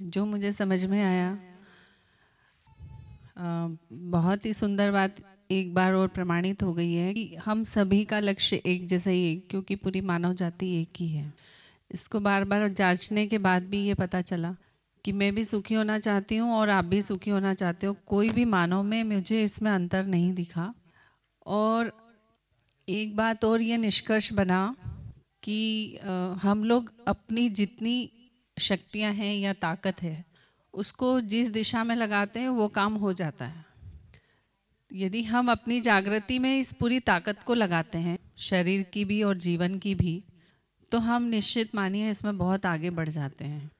जो मुझे समझ में आया आ, बहुत ही सुंदर बात एक बार और प्रमाणित हो गई है कि हम सभी का लक्ष्य एक जैसा ही है क्योंकि पूरी मानव जाति एक ही है। इसको बार बार जांचने के बाद भी ये पता चला कि मैं भी सुखी होना चाहती हूँ और आप भी सुखी होना चाहते हो। कोई भी मानव में मुझे इसमें अंतर नहीं दिखा। और एक बात और ये निष्कर्ष बना कि हम लोग अपनी जितनी शक्तियाँ हैं या ताकत है, उसको जिस दिशा में लगाते हैं वो काम हो जाता है। यदि हम अपनी जागृति में इस पूरी ताकत को लगाते हैं, शरीर की भी और जीवन की भी तो हम निश्चित मानिए इसमें बहुत आगे बढ़ जाते हैं।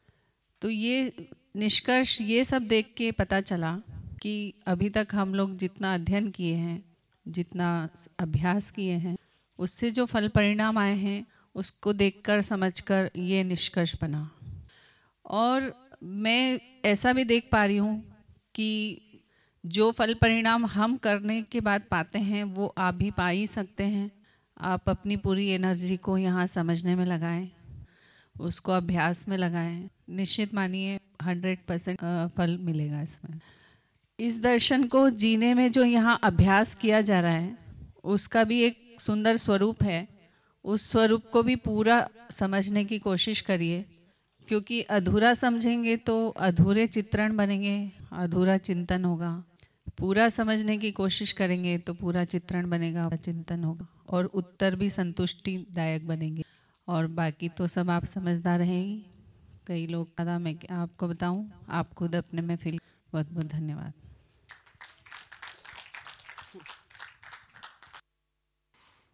तो ये निष्कर्ष ये सब देख के पता चला कि अभी तक हम लोग जितना अध्ययन किए हैं, जितना अभ्यास किए हैं, उससे जो फल परिणाम आए हैं, उसको देखकर, समझकर ये निष्कर्ष बना। और मैं ऐसा भी देख पा रही हूँ कि जो फल परिणाम हम करने के बाद पाते हैं, वो आप भी पा ही सकते हैं। आप अपनी पूरी एनर्जी को यहाँ समझने में लगाएँ, उसको अभ्यास में लगाएँ। निश्चित मानिए, हंड्रेड परसेंट फल मिलेगा इसमें। इस दर्शन को जीने में जो यहाँ अभ्यास किया जा रहा है, उसका भी एक सुंदर स्वरूप है। उस स्वरूप को भी पूरा समझने की कोशिश करिए। क्योंकि अधूरा समझेंगे तो अधूरे चित्रण बनेंगे, अधूरा चिंतन होगा। पूरा समझने की कोशिश करेंगे तो पूरा चित्रण बनेगा चिंतन होगा और उत्तर भी संतुष्टिदायक बनेंगे। और बाकी तो सब आप समझदार रहेंगी कई लोग दादा मैं आपको बताऊँ, आप खुद अपने में फील बहुत बहुत धन्यवाद।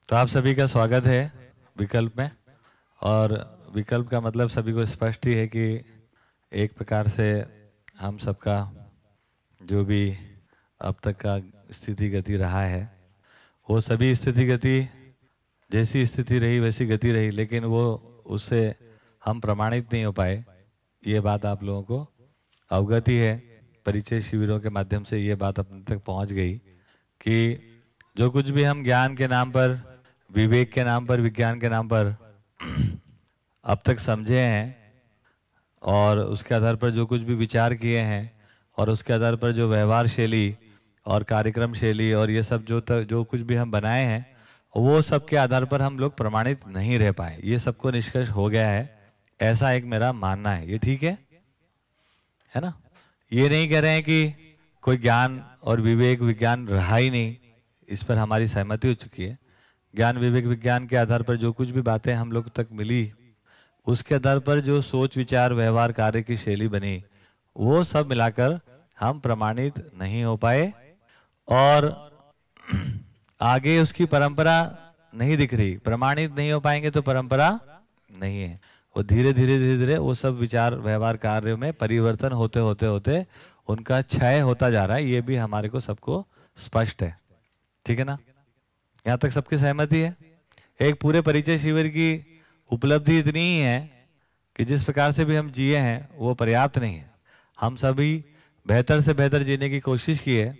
तो आप सभी का स्वागत है विकल्प में। और विकल्प का मतलब सभी को स्पष्ट ही है कि एक प्रकार से हम सबका जो भी अब तक का स्थिति गति रहा है, वो सभी स्थिति गति जैसी स्थिति रही वैसी गति रही, लेकिन वो उससे हम प्रमाणित नहीं हो पाए। ये बात आप लोगों को अवगति है परिचय शिविरों के माध्यम से ये बात अपने तक पहुँच गई कि जो कुछ भी हम ज्ञान के नाम पर, विवेक के नाम पर, विज्ञान के नाम पर अब तक समझे हैं और उसके आधार पर जो कुछ भी विचार किए हैं और उसके आधार पर जो व्यवहार शैली और कार्यक्रम शैली और ये सब जो तक, जो कुछ भी हम बनाए हैं, वो सब के आधार पर हम लोग प्रमाणित नहीं रह पाए। ये सबको निष्कर्ष हो गया है। ऐसा एक मेरा मानना है। ये ठीक है? है ना? ये नहीं कह रहे हैं कि कोई ज्ञान और विवेक विज्ञान रहा ही नहीं। इस पर हमारी सहमति हो चुकी है। ज्ञान, विवेक विज्ञान के आधार पर जो कुछ भी बातें हम लोग तक मिली उसके आधार पर जो सोच, विचार, व्यवहार, कार्य की शैली बनी, वो सब मिलाकर हम प्रमाणित नहीं हो पाए और आगे उसकी परंपरा नहीं दिख रही। प्रमाणित नहीं हो पाएँगे तो परंपरा नहीं है। वो धीरे धीरे धीरे धीरे वो सब विचार, व्यवहार, कार्य में परिवर्तन होते होते होते उनका क्षय होता जा रहा है। ये भी हमारे को सबको स्पष्ट है। ठीक है ना? यहाँ तक सबकी सहमति है। एक पूरे परिचय शिविर की उपलब्धि इतनी ही है कि जिस प्रकार से भी हम जिए हैं, वो पर्याप्त नहीं है। हम सभी बेहतर से बेहतर जीने की कोशिश की है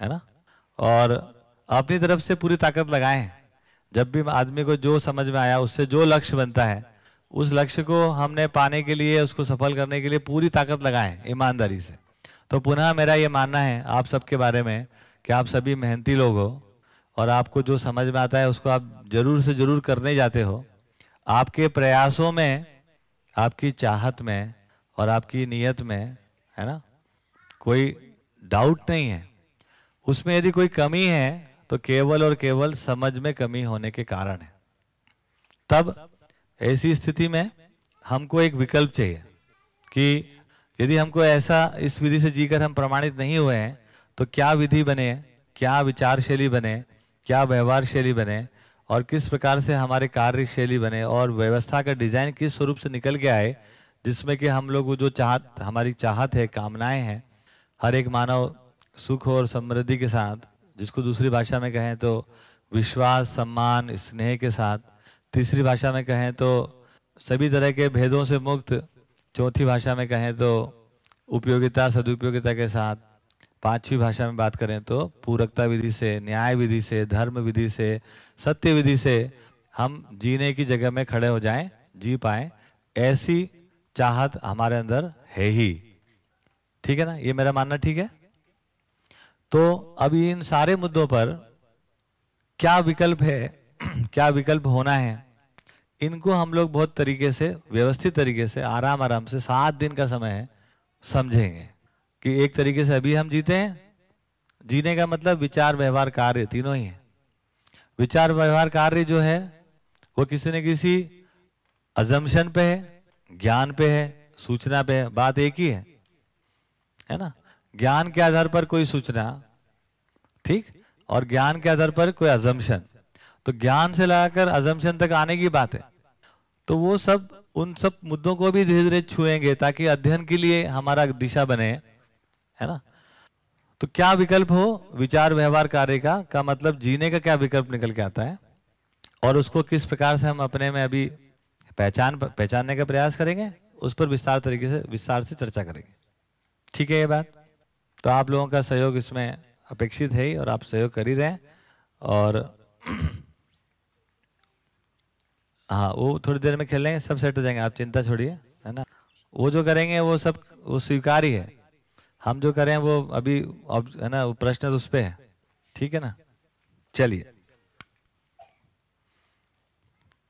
है ना? और अपनी तरफ़ से पूरी ताकत लगाए। हैं जब भी आदमी को जो समझ में आया, उससे जो लक्ष्य बनता है, उस लक्ष्य को हमने पाने के लिए, उसको सफल करने के लिए पूरी ताकत लगाए, ईमानदारी से। तो पुनः मेरा ये मानना है आप सबके बारे में कि आप सभी मेहनती लोग हो और आपको जो समझ में आता है, उसको आप ज़रूर से ज़रूर करने जाते हो। आपके प्रयासों में, आपकी चाहत में और आपकी नीयत में, है ना? कोई डाउट नहीं है। उसमें यदि कोई कमी है तो केवल और केवल समझ में कमी होने के कारण है। तब ऐसी स्थिति में हमको एक विकल्प चाहिए कि यदि हमको ऐसा इस विधि से जीकर हम प्रमाणित नहीं हुए हैं तो क्या विधि बने, क्या विचार शैली बने, क्या व्यवहार शैली बने और किस प्रकार से हमारे कार्य शैली बने और व्यवस्था का डिज़ाइन किस स्वरूप से निकल के आए जिसमें कि हम लोग जो चाहत, हमारी चाहत है, कामनाएँ हैं, हर एक मानव सुख और समृद्धि के साथ, जिसको दूसरी भाषा में कहें तो विश्वास, सम्मान, स्नेह के साथ, तीसरी भाषा में कहें तो सभी तरह के भेदों से मुक्त, चौथी भाषा में कहें तो उपयोगिता, सदुपयोगिता के साथ, पांचवी भाषा में बात करें तो पूरकता विधि से, न्याय विधि से, धर्म विधि से सत्य विधि से हम जीने की जगह में खड़े हो जाएँ, जी पाए, ऐसी चाहत हमारे अंदर है ही। ठीक है ना? ये मेरा मानना ठीक है? तो अभी इन सारे मुद्दों पर क्या विकल्प है, क्या विकल्प होना है, इनको हम लोग बहुत तरीके से, व्यवस्थित तरीके से आराम आराम से सात दिन का समय है, समझेंगे कि एक तरीके से अभी हम जीते हैं। जीने का मतलब विचार, व्यवहार, कार्य तीनों ही है। विचार व्यवहार कार्य जो है, वो किसी न किसी अजम्पशन पे है, ज्ञान पे है, सूचना पे है, बात एक ही है। है ना? ज्ञान के आधार पर कोई सूचना, ठीक? और ज्ञान के आधार पर कोई अजम्पशन तो ज्ञान से लगाकर अजम्पशन तक आने की बात है। तो वो सब, उन सब मुद्दों को भी धीरे धीरे छुएँगे ताकि अध्ययन के लिए हमारा दिशा बने, है ना? तो क्या विकल्प हो? विचार व्यवहार कार्य का का मतलब जीने का क्या विकल्प निकल के आता है? और उसको किस प्रकार से हम अपने में अभी पहचान, पहचानने का प्रयास करेंगे? उस पर विस्तार तरीके से, विस्तार से चर्चा करेंगे। ठीक है ये बात? तो आप लोगों का सहयोग इसमें अपेक्षित है ही और आप सहयोग कर ही रहे हैं। और हाँ वो थोड़ी देर में खेलेंगे सब सेट हो जाएँगे। आप चिंता छोड़िए, है ना? वो जो करेंगे, वो सब, वो स्वीकार ही है। हम जो करें वो अभी है ना प्रश्न तो उस पर है। ठीक है ना? चलिए।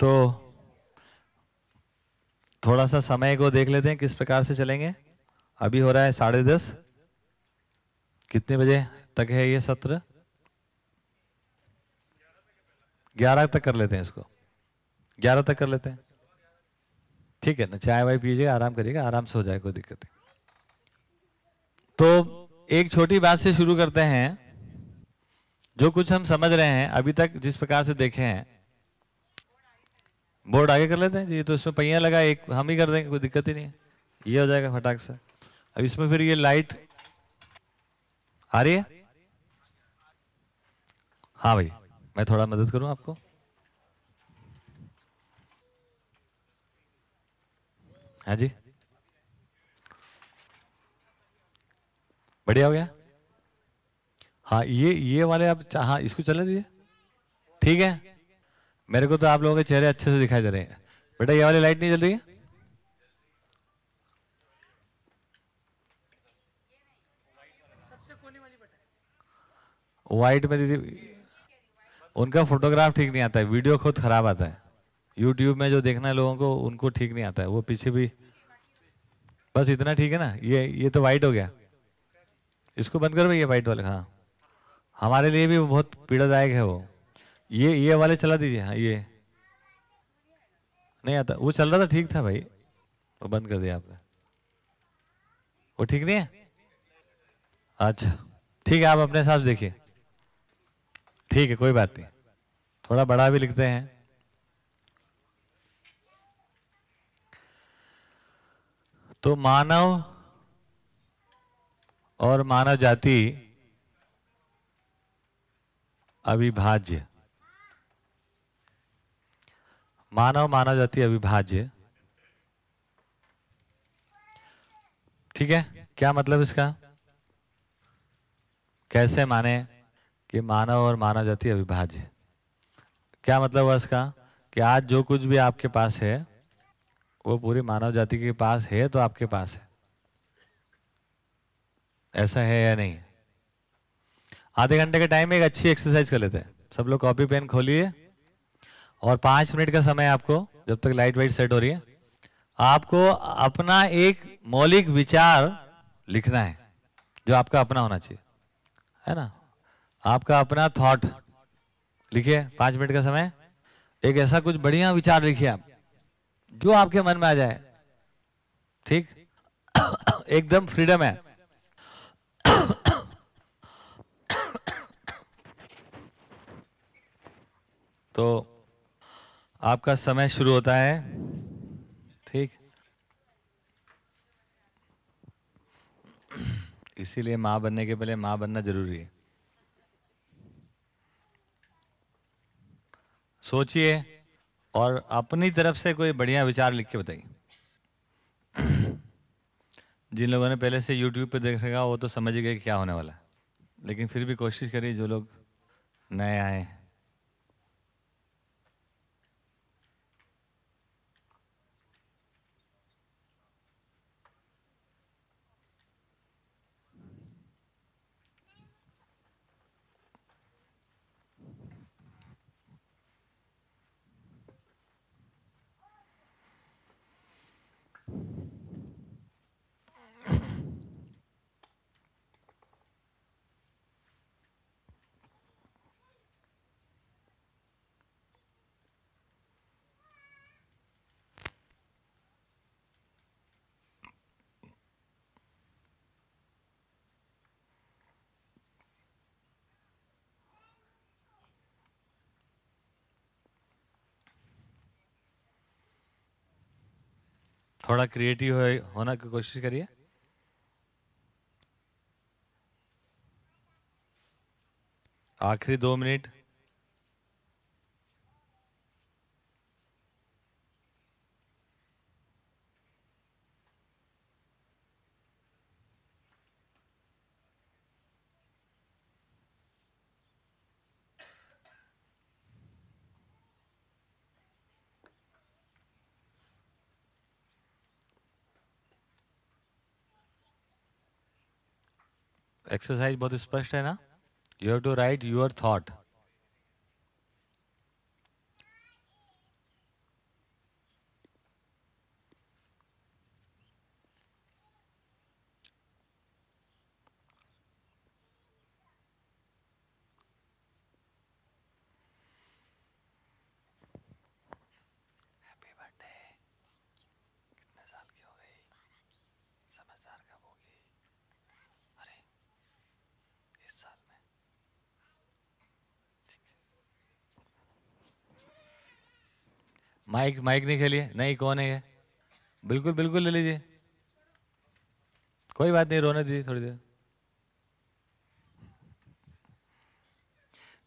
तो थोड़ा सा समय को देख लेते हैं, किस प्रकार से चलेंगे। अभी हो रहा है साढ़े दस। कितने बजे तक है ये सत्र? ग्यारह तक कर लेते हैं इसको। ग्यारह तक कर लेते हैं। ठीक है ना? चाय वाय पीजिएगा, आराम करिएगा, आराम से हो जाए कोई दिक्कत नहीं। तो एक छोटी बात से शुरू करते हैं। जो कुछ हम समझ रहे हैं, अभी तक जिस प्रकार से देखे हैं। बोर्ड आगे कर लेते हैं? जी तो इसमें पहिया लगा, एक हम ही कर देंगे, कोई दिक्कत ही नहीं ये हो जाएगा फटाक से। अब इसमें फिर ये लाइट आ रही है? हाँ भाई, मैं थोड़ा मदद करूँ आपको? हाँ जी। बढ़िया हो गया? हाँ ये ये वाले आप हाँ इसको चलने दीजिए। ठीक है? मेरे को तो आप लोगों के चेहरे अच्छे से दिखाई दे रहे हैं। बेटा, ये वाली लाइट नहीं जल रही है? वाइट में दीदी, उनका फोटोग्राफ ठीक नहीं आता है। वीडियो खुद खराब आता है। यूट्यूब में जो देखना है लोगों को, उनको ठीक नहीं आता है। वो पीछे भी बस इतना ठीक है ना? ये ये तो वाइट हो गया। इसको बंद कर भैया वाइट वाले हाँ। हमारे लिए भी बहुत पीड़ादायक है वो। ये ये वाले चला दीजिए हाँ ये। नहीं आता, वो चल रहा था, ठीक था भाई। वो बंद कर दिया आपने। वो ठीक नहीं है? अच्छा ठीक है, आप अपने हिसाब से देखिए। ठीक है, कोई बात नहीं। थोड़ा बड़ा भी लिखते हैं। तो मानव और मानव जाति अविभाज्य। मानव मानव जाति अविभाज्य। ठीक है? क्या मतलब इसका? कैसे माने कि मानव और मानव जाति अविभाज्य? क्या मतलब हुआ इसका? कि आज जो कुछ भी आपके पास है, वो पूरी मानव जाति के पास है तो आपके पास है। ऐसा है या नहीं? आधे घंटे का टाइम एक अच्छी एक्सरसाइज कर लेते हैं। सब लोग कॉपी पेन खोलिए। और पाँच मिनट का समय आपको, जब तक लाइट वाइट सेट हो रही है। आपको अपना एक मौलिक विचार लिखना है, जो आपका अपना होना चाहिए। है ना? आपका अपना थॉट लिखिए, पाँच मिनट का समय। एक ऐसा कुछ बढ़िया विचार लिखिए आप, जो आपके मन में आ जाए। ठीक? एकदम फ्रीडम है। तो आपका समय शुरू होता है। ठीक। इसीलिए माँ बनने के पहले माँ बनना ज़रूरी है। सोचिए और अपनी तरफ़ से कोई बढ़िया विचार लिख के बताइए। जिन लोगों ने पहले से YouTube पे देख रखा वो तो समझ गए क्या होने वाला लेकिन फिर भी कोशिश करिए, जो लोग नए आए थोड़ा क्रिएटिव होना की कोशिश करिए। आखिरी दो मिनट। एक्सरसाइज बहुत स्पष्ट है ना? You have to write your thought mic mic नहीं खेलिए। नहीं, कौन है ये? बिल्कुल बिल्कुल ले लीजिए। कोई बात नहीं, रोने दीजिए थोड़ी देर।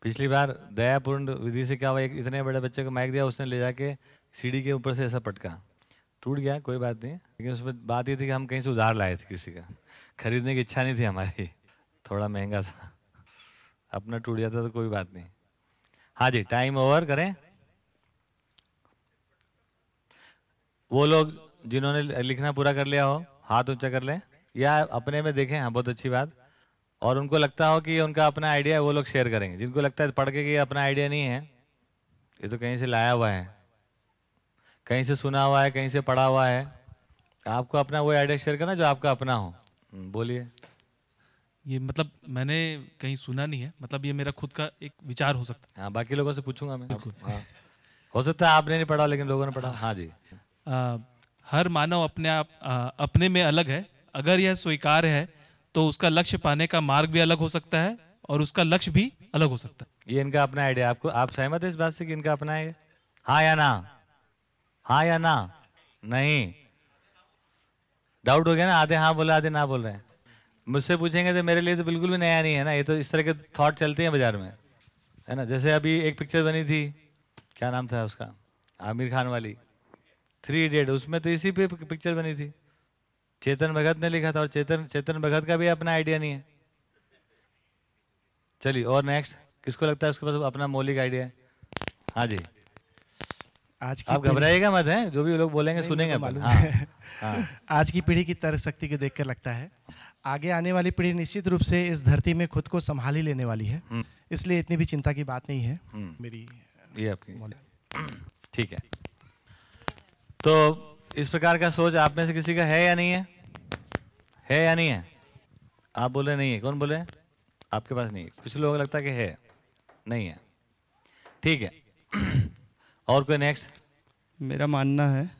पिछली बार दयापूर्ण विधि से क्या हुआ? एक इतने बड़े बच्चे को माइक दिया, उसने ले जाके सीढ़ी के ऊपर से ऐसा पटका। टूट गया, कोई बात नहीं। लेकिन उसमें बात ये थी कि हम कहीं से उधार लाए थे किसी का। खरीदने की इच्छा नहीं थी हमारी। थोड़ा महँगा था। अपना टूट जाता तो कोई बात नहीं। हाँ जी टाइम ओवर करें। वो लोग जिन्होंने लिखना पूरा कर लिया हो हाथ ऊँचा कर लें या अपने में देखें हाँ बहुत अच्छी बात। और उनको लगता हो कि उनका अपना आइडिया है वो लोग शेयर करेंगे। जिनको लगता है पढ़ के कि अपना आइडिया नहीं है ये तो कहीं से लाया हुआ है। कहीं से सुना हुआ है कहीं से पढ़ा हुआ है। आपको अपना वो आइडिया शेयर करना जो आपका अपना हो। हम्म, बोलिए। ये मतलब मैंने कहीं सुना नहीं है मतलब ये मेरा खुद का एक विचार हो सकता है। हाँ बाकी लोगों से पूछूँगा मैं। हाँ। हो सकता है आपने नहीं पढ़ा लेकिन लोगों ने पढ़ा। हाँ जी। हर मानव अपने आप अपने में अलग है। अगर यह स्वीकार है तो उसका लक्ष्य पाने का मार्ग भी अलग हो सकता है और उसका लक्ष्य भी अलग हो सकता है। ये इनका अपना आइडिया आपको, आप सहमत है इस बात से कि इनका अपना है हाँ या ना? हाँ या ना? नहीं। डाउट हो गया ना? आधे हाँ बोले, आधे ना बोल रहे हैं। मुझसे पूछेंगे तो मेरे लिए तो बिल्कुल भी नया नहीं है ना। ये तो इस तरह के थॉट चलते हैं बाज़ार में। है ना? जैसे अभी एक पिक्चर बनी थी। क्या नाम था उसका? आमिर खान वाली। थ्री इडियट उसमें तो इसी पे पिक्चर बनी थी। चेतन भगत ने लिखा था और चेतन चेतन भगत का भी अपना आइडिया नहीं है। चलिए और नेक्स्ट किसको लगता है उसके पास अपना मौलिक आइडिया है? हाँ जी। आज की आप घबराइएगा मत है? जो भी लोग बोलेंगे सुनेंगे मालूम हाँ, हाँ। आज की पीढ़ी की तर्क शक्ति को देखकर लगता है। आगे आने वाली पीढ़ी निश्चित रूप से इस धरती में खुद को संभाल ही लेने वाली है। हम्म। इसलिए इतनी भी चिंता की बात नहीं है। हम्म। मेरी ये आपकी ठीक है। तो इस प्रकार का सोच आप में से किसी का है या नहीं है? है या नहीं है? आप बोले नहीं है। कौन बोले आपके पास नहीं है। कुछ लोगों को लगता है कि है। नहीं है। ठीक है। और कोई नेक्स्ट मेरा मानना है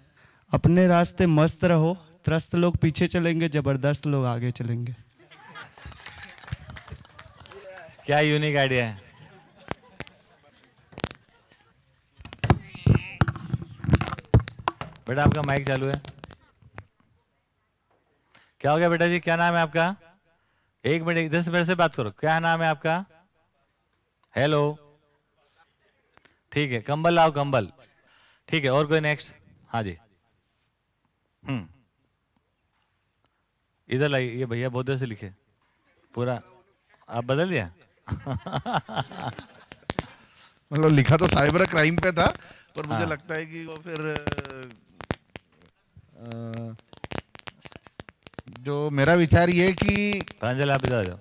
अपने रास्ते मस्त रहो त्रस्त लोग पीछे चलेंगे ज़बरदस्त लोग आगे चलेंगे। क्या यूनिक आइडिया है? बेटा आपका माइक चालू है। क्या हो गया बेटा जी? क्या नाम है आपका? एक मिनट इधर से मेरे से बात करो। क्या नाम है आपका? हेलो ठीक है कंबल लाओ कंबल। ठीक है और कोई नेक्स्ट हाँ जी। हम्म। इधर लाइए ये भैया बहुत देर से लिखे। पूरा आप बदल दिया? मतलब लिखा तो साइबर क्राइम पे था पर मुझे हाँ। लगता है कि वो फिर जो मेरा विचार ये कि प्रांजल आप इधर आ जाओ।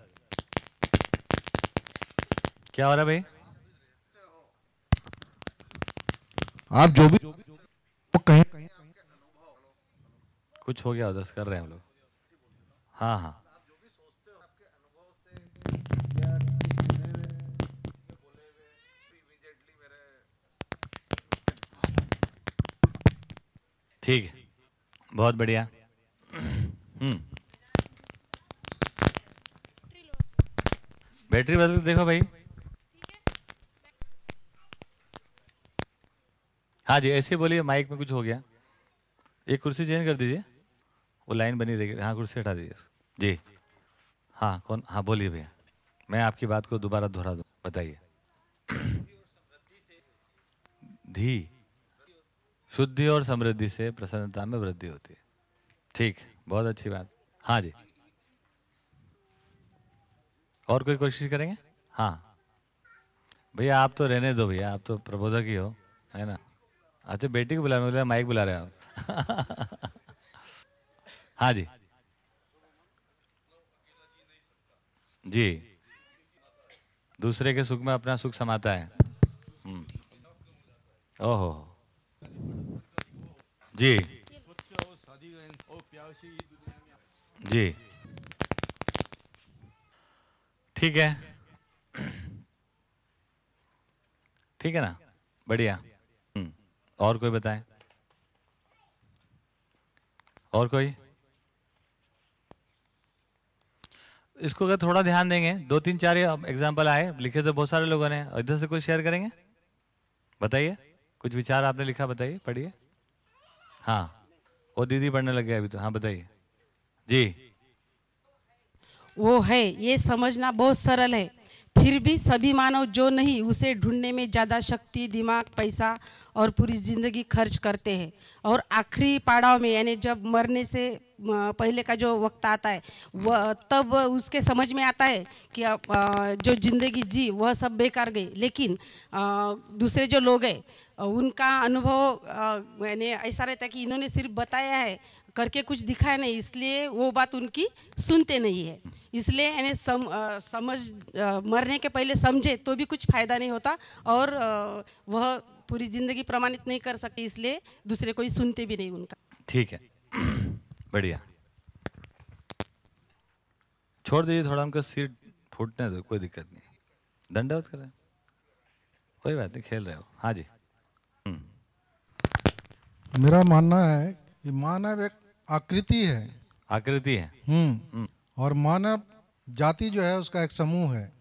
क्या हो रहा भाई? आप जो भी वो कहीं कुछ हो गया उधर कर रहे हैं हम लोग। हाँ हाँ। ठीक है। बहुत बढ़िया। हम्म। बैटरी बदल देखो भाई। हाँ जी, ऐसे बोलिए, माइक में कुछ हो गया। एक कुर्सी चेंज कर दीजिए। वो लाइन बनी रहेगी। हाँ कुर्सी हटा दीजिए। जी। हाँ कौन? हाँ बोलिए भैया। मैं आपकी बात को दोबारा दोहरा दूँ। बताइए। धी। शुद्धि और समृद्धि से प्रसन्नता में वृद्धि होती है। ठीक, बहुत अच्छी बात। हाँ जी। और कोई कोशिश करेंगे? हाँ। भैया, आप तो रहने दो भैया, आप तो प्रबोधक ही हो, है ना? अच्छा बेटी को बुला मैं माइक बुला रहे हैं आप। हाँ जी। जी। दूसरे के सुख में अपना सुख समाता है। हम्म। ओहो। जी। जी। ठीक है। ठीक है ना? बढ़िया। हम्म। और कोई बताएँ? और कोई? इसको अगर थोड़ा ध्यान देंगे, दो तीन चार एग्ज़ाम्पल आए, लिखे तो बहुत सारे लोगों ने इधर से कोई शेयर करेंगे? बताइए। कुछ विचार आपने लिखा बताइए, पढ़िए। हाँ वो दीदी पढ़ने लग गया अभी तो। हाँ बताइए। जी। वो है, ये समझना बहुत सरल है। फिर भी सभी मानव जो नहीं, उसे ढूँढने में ज़्यादा शक्ति, दिमाग, पैसा और पूरी ज़िंदगी खर्च करते हैं। और आखिरी पड़ाव में, यानी जब मरने से पहले का जो वक्त आता है वह तब उसके समझ में आता है कि जो ज़िंदगी जी, वह सब बेकार गई। लेकिन दूसरे जो लोग हैं उनका अनुभव यानी ऐसा रहता है कि इन्होंने सिर्फ़ बताया है करके कुछ दिखाया नहीं इसलिए वो बात उनकी सुनते नहीं है। इसलिए यानी सम, समझ अ, मरने के पहले समझे तो भी कुछ फ़ायदा नहीं होता और अ, वह पूरी ज़िंदगी प्रमाणित नहीं कर सकते इसलिए दूसरे कोई सुनते भी नहीं उनका। ठीक है। बढ़िया। छोड़ दीजिए थोड़ा उनका सीट फूटने दो कोई दिक्कत नहीं। दंडवत करें कोई बात नहीं खेल रहे हो। हाँ जी। मेरा मानना है कि मानव एक आकृति है। आकृति है। हम्म। और मानव जाति जो है उसका एक समूह है।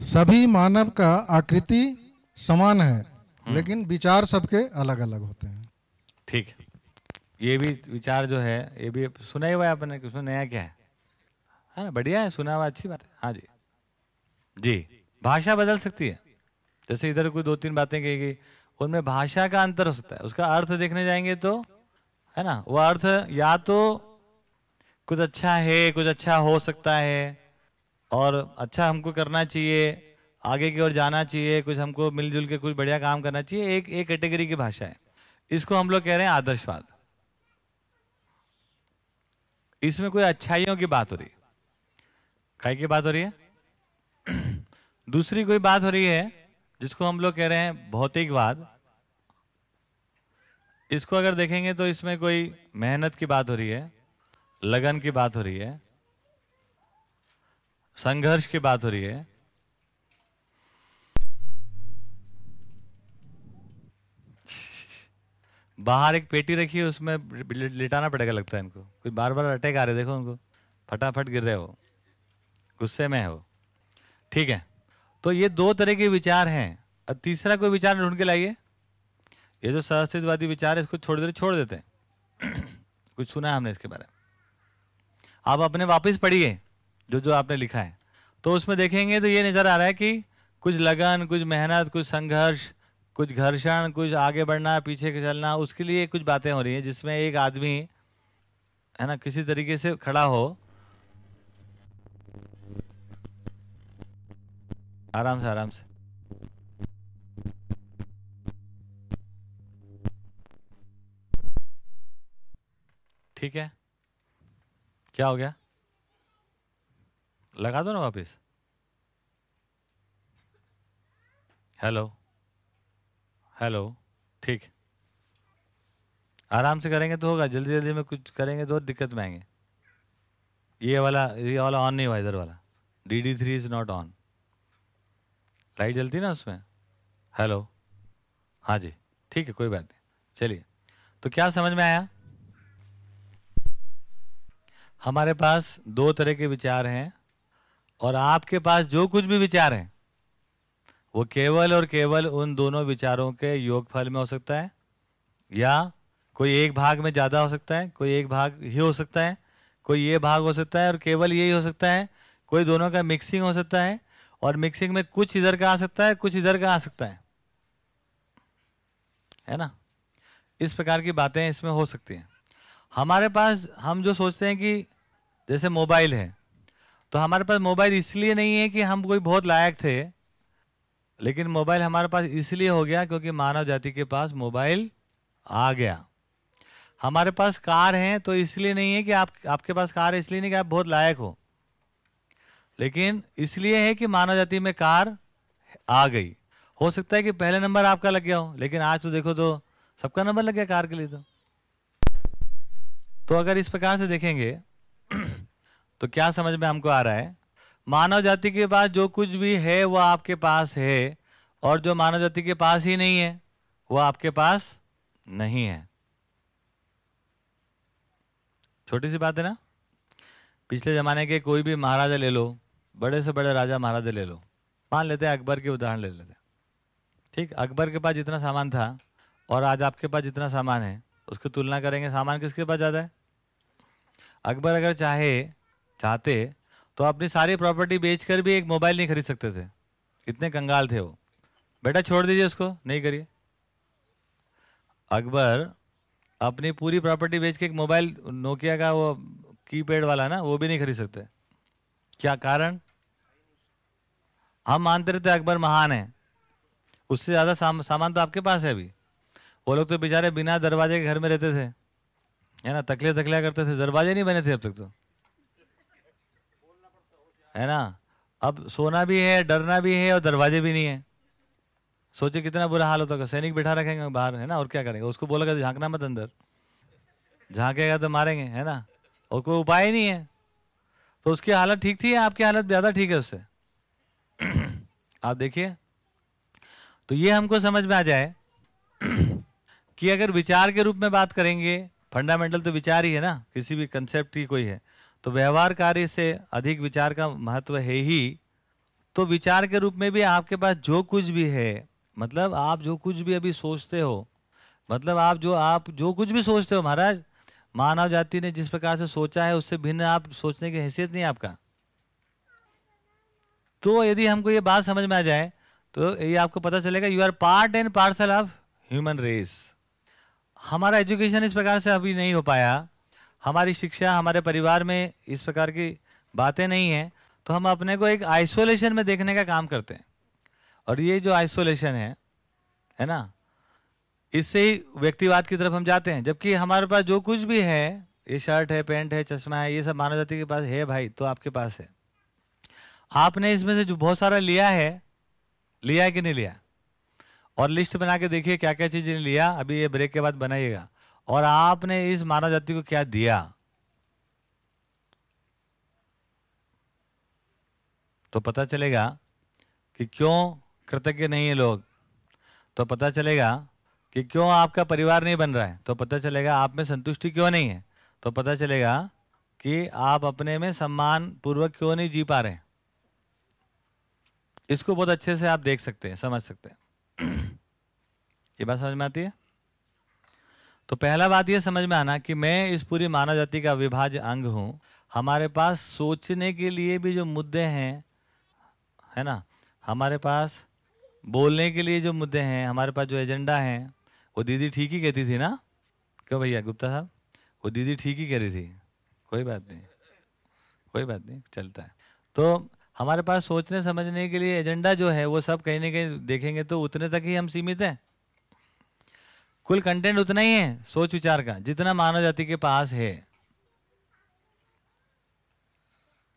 सभी मानव का आकृति समान है लेकिन विचार सबके अलग अलग होते हैं। ठीक है। ये भी विचार जो है ये भी सुना ही हुआ है आपने उसमें नया क्या है? है ना? बढ़िया है सुना हुआ अच्छी बात है। हाँ जी। जी। भाषा बदल सकती है। जैसे इधर कोई दो तीन बातें कही गई उनमें भाषा का अंतर हो सकता है। उसका अर्थ देखने जाएँगे तो है ना? वो अर्थ या तो कुछ अच्छा है, कुछ अच्छा हो सकता है, और अच्छा हमको करना चाहिए, आगे की ओर जाना चाहिए, कुछ हमको मिलजुल के कुछ बढ़िया काम करना चाहिए, एक एक कैटेगरी की भाषा है। इसको हम लोग कह रहे हैं आदर्शवाद। इसमें कोई अच्छाइयों की बात हो रही है। काय की बात हो रही है? दूसरी कोई बात हो रही है जिसको हम लोग कह रहे हैं भौतिकवाद। इसको अगर देखेंगे तो इसमें कोई मेहनत की बात हो रही है, लगन की बात हो रही है, संघर्ष की बात हो रही है। बाहर एक पेटी रखी है, उसमें लिटाना पड़ेगा लगता है इनको। कोई बार बार अटैक आ रहे देखो उनको। फटाफट गिर रहे हो। गुस्से में हो। ठीक है। तो ये दो तरह के विचार हैं। और तीसरा कोई विचार ढूंढ के लाइए। ये जो सहस्तित्ववादी विचार है, इसको छोड़ देते छोड़ देते हैं। कुछ सुना है हमने इसके बारे में। आप अपने वापस पढ़िए जो जो आपने लिखा है। तो उसमें देखेंगे तो ये नज़र आ रहा है कि कुछ लगन, कुछ मेहनत, कुछ संघर्ष, कुछ घर्षण, कुछ आगे बढ़ना, पीछे चलना, उसके लिए कुछ बातें हो रही हैं, जिसमें एक आदमी, है ना, किसी तरीके से खड़ा हो। आराम से आराम से। ठीक है? क्या हो गया? लगा दो ना वापस। हेलो हेलो ठीक। आराम से करेंगे तो होगा, जल्दी जल्दी में कुछ करेंगे तो दिक्कत में आएँगे। ये वाला ये वाला ऑन नहीं हुआ, इधर वाला। D D three is not on light जलती ना उसमें? हेलो हाँ जी। ठीक है, कोई बात नहीं। चलिए। तो क्या समझ में आया? हमारे पास दो तरह के विचार हैं और आपके पास जो कुछ भी विचार हैं, वो केवल और केवल उन दोनों विचारों के योगफल में हो सकता है, या कोई एक भाग में ज़्यादा हो सकता है, कोई एक भाग ही हो सकता है, कोई ये भाग हो सकता है और केवल यही हो सकता है, कोई दोनों का मिक्सिंग हो सकता है और मिक्सिंग में कुछ इधर का आ सकता है, कुछ इधर का आ सकता है। है ना? इस प्रकार की बातें इसमें हो सकती हैं। हमारे पास हम जो सोचते हैं कि जैसे मोबाइल है। तो हमारे पास मोबाइल इसलिए नहीं है कि हम कोई बहुत लायक थे, लेकिन मोबाइल हमारे पास इसलिए हो गया क्योंकि मानव जाति के पास मोबाइल आ गया। हमारे पास कार है तो इसलिए नहीं है कि आप, आपके पास कार है, इसलिए नहीं कि आप बहुत लायक हो। लेकिन इसलिए है कि मानव जाति में कार आ गई। हो सकता है कि पहले नंबर आपका लग गया हो, लेकिन आज तो देखो तो सबका नंबर लग गया कार के लिए तो। तो अगर इस प्रकार से देखेंगे तो क्या समझ में हमको आ रहा है? मानव जाति के पास जो कुछ भी है, वो आपके पास है, और जो मानव जाति के पास ही नहीं है, वो आपके पास नहीं है। छोटी सी बात है ना? पिछले ज़माने के कोई भी महाराजा ले लो, बड़े से बड़े राजा महाराजा ले लो। मान लेते हैं अकबर के उदाहरण ले लेते ठीक? अकबर के पास जितना सामान था, और आज आपके पास जितना सामान है, उसकी तुलना करेंगे, सामान किसके पास ज़्यादा है? अकबर अगर चाहे चाहते तो अपनी सारी प्रॉपर्टी बेचकर भी एक मोबाइल नहीं खरीद सकते थे। इतने कंगाल थे वो। बेटा छोड़ दीजिए उसको। नहीं करिए। अकबर अपनी पूरी प्रॉपर्टी बेच के एक मोबाइल नोकिया का वो कीपैड वाला ना वो भी नहीं खरीद सकते। क्या कारण? हम मानते रहते अकबर महान है। उससे ज़्यादा साम, सामान तो आपके पास है अभी। वो लोग तो बेचारे बिना दरवाजे के घर में रहते थे। है ना? तकलिया तकलिया करते थे। दरवाजे नहीं बने थे अब तक तो। है ना? अब सोना भी है, डरना भी है और दरवाजे भी नहीं है। सोचे कितना बुरा हाल होता है सैनिक बिठा रखेंगे बाहर, है ना? और क्या करेंगे? उसको बोलेगा झांकना मत अंदर। झांकेगा तो मारेंगे, है ना? और कोई उपाय नहीं है। तो उसकी हालत ठीक थी या आपकी हालत ज़्यादा ठीक है उससे? आप देखिए। तो ये हमको समझ में आ जाए कि अगर विचार के रूप में बात करेंगे, फंडामेंटल तो विचार ही है ना? किसी भी कंसेप्ट की कोई है। तो व्यवहार कार्य से अधिक विचार का महत्व है ही। तो विचार के रूप में भी आपके पास जो कुछ भी है मतलब आप जो कुछ भी अभी सोचते हो मतलब आप जो आप जो कुछ भी सोचते हो महाराज, मानव जाति ने जिस प्रकार से सोचा है, उससे भिन्न आप सोचने की हैसियत नहीं आपका। तो यदि हमको ये बात समझ में आ जाए तो ये आपको पता चलेगा you are part and parcel of human race हमारा एजुकेशन इस प्रकार से अभी नहीं हो पाया। हमारी शिक्षा हमारे परिवार में इस प्रकार की बातें नहीं हैं तो हम अपने को एक आइसोलेशन में देखने का काम करते हैं। और ये जो आइसोलेशन है है ना, इससे ही व्यक्तिवाद की तरफ़ हम जाते हैं। जबकि हमारे पास जो कुछ भी है, ये शर्ट है, पैंट है, चश्मा है, ये सब मानव जाति के पास है भाई तो आपके पास है। आपने इसमें से जो बहुत सारा लिया है लिया है कि नहीं लिया? और लिस्ट बना के देखिए क्या क्या चीज़ें लिया, अभी ये ब्रेक के बाद बनाइएगा। और आपने इस मानव जाति को क्या दिया? तो पता चलेगा कि क्यों कृतज्ञ नहीं है लोग। तो पता चलेगा कि क्यों आपका परिवार नहीं बन रहा है। तो पता चलेगा आप में संतुष्टि क्यों नहीं है। तो पता चलेगा कि आप अपने में सम्मान पूर्वक क्यों नहीं जी पा रहे इसको बहुत अच्छे से आप देख सकते हैं, समझ सकते हैं। ये बात समझ में आती है? तो पहला बात ये समझ में आना कि मैं इस पूरी मानव जाति का अविभाज्य अंग हूँ। हमारे पास सोचने के लिए भी जो मुद्दे हैं, है ना? हमारे पास बोलने के लिए जो मुद्दे हैं, हमारे पास जो एजेंडा है, वो दीदी ठीक ही कहती थी ना? क्यों भैया, गुप्ता साहब? वो दीदी ठीक ही कह रही थी। कोई बात नहीं। कोई बात नहीं, चलता है। तो हमारे पास सोचने समझने के लिए एजेंडा जो है, वो सब कहीं ना कहीं देखेंगे तो उतने तक ही हम सीमित हैं। कुल कंटेंट उतना ही है, सोच विचार का, जितना मानव जाति के पास है।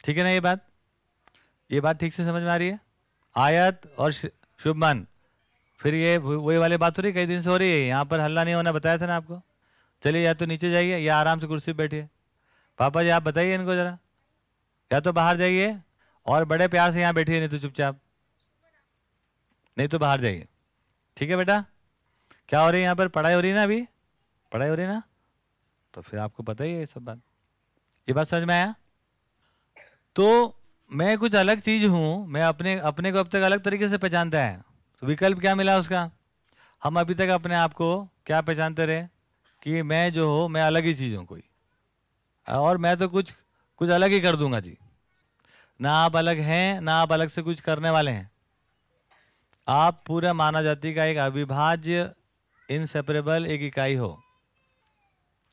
ठीक है ना ये बात? ये बात ठीक से समझ में आ रही है? आयत और शुभमान। फिर ये वही वाली बात हो रही कई दिन से हो रही है? यहाँ पर हल्ला नहीं होना, बताया था ना आपको? चलिए, या तो नीचे जाइए, या आराम से कुर्सी पर बैठिए। पापा जी, आप बताइए इनको जरा। या तो बाहर जाइए, और बड़े प्यार से यहाँ बैठिए, नहीं तो चुपचाप। नहीं तो बाहर जाइए। ठीक है बेटा? क्या हो रही है यहाँ पर? पढ़ाई हो रही है ना अभी? पढ़ाई हो रही है ना? तो फिर आपको पता ही है ये सब बात। ये बात समझ में आया? तो मैं कुछ अलग चीज़ हूँ। मैं अपने अपने को अब तक अलग तरीके से पहचानता है। तो विकल्प क्या मिला उसका? हम अभी तक अपने आप को क्या पहचानते रहे? कि मैं जो हो, मैं अलग ही चीज़ हूँ कोई। और मैं तो कुछ कुछ अलग ही कर दूँगा जी। ना आप अलग हैं, ना आप अलग से कुछ करने वाले हैं। आप पूरा मानव जाति का एक अविभाज्य इनसेपरेबल एक इकाई हो।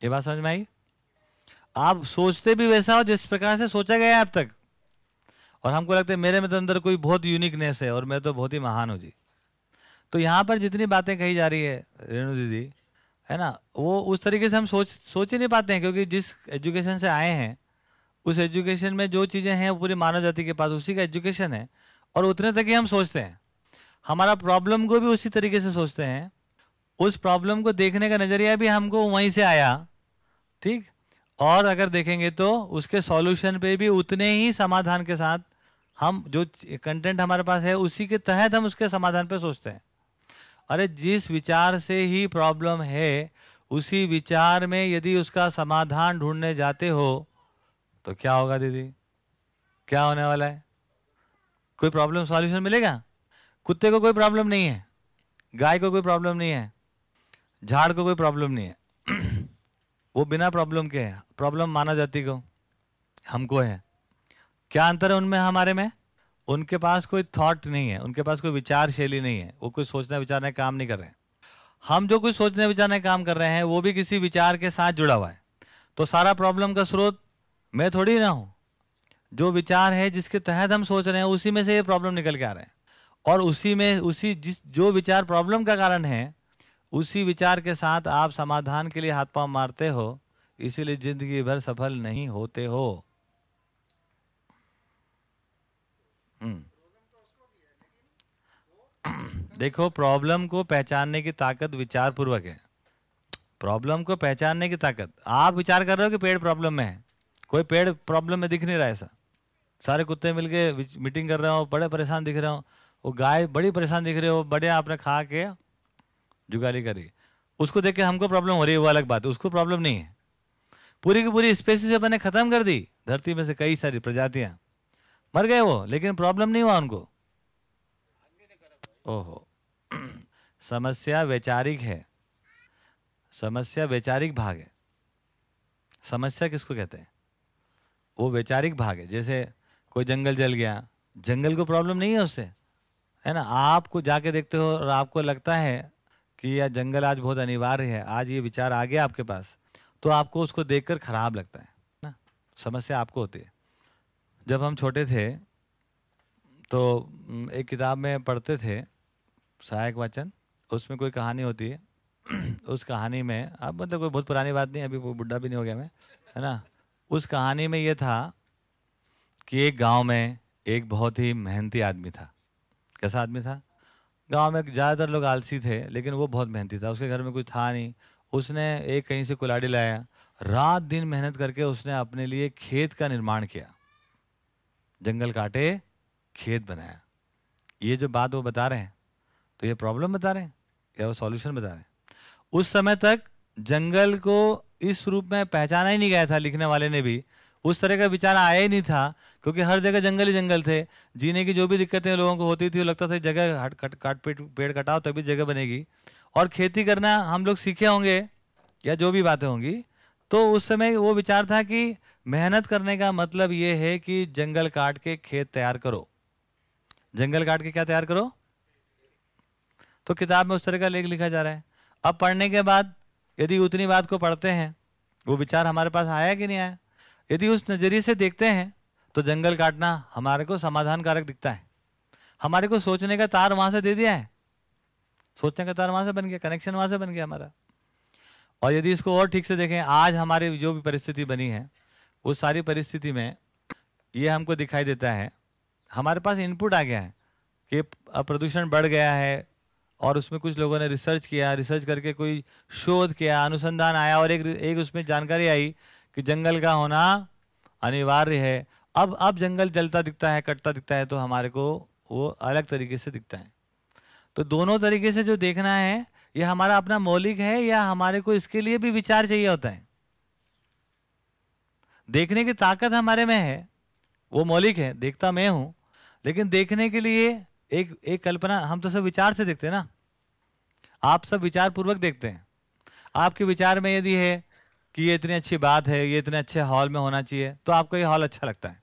ये बात समझ में आई? आप सोचते भी वैसा हो जिस प्रकार से सोचा गया है अब तक। और हमको लगता है मेरे में तो अंदर कोई बहुत यूनिकनेस है और मैं तो बहुत ही महान हूँ जी। तो यहाँ पर जितनी बातें कही जा रही है, रेणु दीदी, है ना, वो उस तरीके से हम सोच सोच ही नहीं पाते हैं क्योंकि जिस एजुकेशन से आए हैं, उस एजुकेशन में जो चीज़ें हैं पूरी मानव जाति के पास उसी का एजुकेशन है और उतने तक ही हम सोचते हैं। हमारा प्रॉब्लम को भी उसी तरीके से सोचते हैं। उस प्रॉब्लम को देखने का नज़रिया भी हमको वहीं से आया, ठीक? और अगर देखेंगे तो उसके सॉल्यूशन पे भी उतने ही समाधान के साथ हम जो कंटेंट हमारे पास है, उसी के तहत हम उसके समाधान पे सोचते हैं। अरे, जिस विचार से ही प्रॉब्लम है, उसी विचार में यदि उसका समाधान ढूँढने जाते हो तो क्या होगा दीदी? क्या होने वाला है? कोई प्रॉब्लम सॉल्यूशन मिलेगा? कुत्ते को कोई प्रॉब्लम नहीं है? गाय को कोई प्रॉब्लम नहीं है? झाड़ को कोई प्रॉब्लम नहीं है। वो बिना प्रॉब्लम के है। प्रॉब्लम मानव जाति को हमको है। क्या अंतर है उनमें, हमारे में? उनके पास कोई थॉट नहीं है। उनके पास कोई विचार शैली नहीं है। वो कोई सोचने विचारने काम नहीं कर रहे हैं। हम जो कुछ सोचने विचारने काम कर रहे हैं, वो भी किसी विचार के साथ जुड़ा हुआ है। तो सारा प्रॉब्लम का स्रोत मैं थोड़ी ना हूँ। जो विचार है, जिसके तहत हम सोच रहे हैं, उसी में से ये प्रॉब्लम निकल के आ रहे हैं। और उसी में, उसी जिस, जो विचार प्रॉब्लम का कारण है उसी विचार के साथ आप समाधान के लिए हाथ पाँव मारते हो, इसीलिए ज़िंदगी भर सफल नहीं होते हो। हम्म। देखो, प्रॉब्लम को पहचानने की ताकत विचार पूर्वक है। प्रॉब्लम को पहचानने की ताकत। आप विचार कर रहे हो कि पेड़ प्रॉब्लम में है। कोई पेड़ प्रॉब्लम में दिख नहीं रहा ऐसा। सारे कुत्ते मिलके मीटिंग कर रहे हो, बड़े परेशान दिख रहे हो। वो गाय बड़ी परेशान दिख रहे हो, बड़े आपने खा के जुगाली करी। उसको देख के हमको प्रॉब्लम हो रही है, वो अलग बात है। उसको प्रॉब्लम नहीं है। पूरी की पूरी स्पेसिस अपने खत्म कर दी। धरती में से कई सारी प्रजातियाँ। मर गए वो, लेकिन प्रॉब्लम नहीं हुआ उनको। ओहो। समस्या वैचारिक है। समस्या वैचारिक भाग है। समस्या किसको कहते हैं? वो वैचारिक भाग है। जैसे कोई जंगल जल गया, जंगल को प्रॉब्लम नहीं है उससे। है ना? आपको जाके देखते हो और आपको लगता है कि यह जंगल आज बहुत अनिवार्य है, आज ये विचार आ गया आपके पास तो आपको उसको देखकर खराब लगता है, ना? समस्या आपको होती है। जब हम छोटे थे तो एक किताब में पढ़ते थे, सहायक वचन, उसमें कोई कहानी होती है, उस कहानी में, अब मतलब कोई बहुत पुरानी बात नहीं अभी वो बुढ़ा भी नहीं हो गया मैं, है ना? उस कहानी में ये था कि एक गाँव में एक बहुत ही मेहनती आदमी था। कैसा आदमी था? गाँव में ज़्यादातर लोग आलसी थे, लेकिन वो बहुत मेहनती था। उसके घर में कुछ था नहीं। उसने एक कहीं से कुलाड़ी लाया। रात दिन मेहनत करके उसने अपने लिए खेत का निर्माण किया। जंगल काटे, खेत बनाया। ये जो बात वो बता रहे हैं तो ये प्रॉब्लम बता रहे हैं या वो सॉल्यूशन बता रहे हैं? उस समय तक जंगल को इस रूप में पहचाना ही नहीं गया था, लिखने वाले ने भी। उस तरह का विचार आया ही नहीं था, क्योंकि हर जगह जंगल ही जंगल थे। जीने की जो भी दिक्कतें लोगों को होती थी लगता था जगह काट पेट पेड़ कटाओ, तभी जगह बनेगी। और खेती करना हम लोग सीखे होंगे, या जो भी बातें होंगी तो उस समय वो विचार था कि मेहनत करने का मतलब ये है कि जंगल काट के खेत तैयार करो। जंगल काट के क्या तैयार करो? तो किताब में उस तरह का लेख लिखा जा रहा है। अब पढ़ने के बाद यदि उतनी बात को पढ़ते हैं, वो विचार हमारे पास आया कि नहीं आया? यदि उस नज़रिए से देखते हैं तो जंगल काटना हमारे को समाधान कारक दिखता है। हमारे को सोचने का तार वहाँ से दे दिया है। सोचने का तार वहाँ से बन गया कनेक्शन वहाँ से बन गया हमारा। और यदि इसको और ठीक से देखें, आज हमारी जो भी परिस्थिति बनी है, उस सारी परिस्थिति में ये हमको दिखाई देता है, हमारे पास इनपुट आ गया है कि प्रदूषण बढ़ गया है और उसमें कुछ लोगों ने रिसर्च किया रिसर्च करके कोई शोध किया, अनुसंधान आया और एक एक उसमें जानकारी आई कि जंगल का होना अनिवार्य है। अब अब जंगल जलता दिखता है, कटता दिखता है तो हमारे को वो अलग तरीके से दिखता है। तो दोनों तरीके से जो देखना है यह हमारा अपना मौलिक है या हमारे को इसके लिए भी विचार चाहिए होता है? देखने की ताकत हमारे में है, वो मौलिक है, देखता मैं हूँ, लेकिन देखने के लिए एक एक कल्पना, हम तो सब विचार से देखते हैं ना। आप सब विचार पूर्वक देखते हैं। आपके विचार में यदि है कि ये इतनी अच्छी बात है, ये इतने अच्छे हॉल में होना चाहिए तो आपको ये हॉल अच्छा लगता है।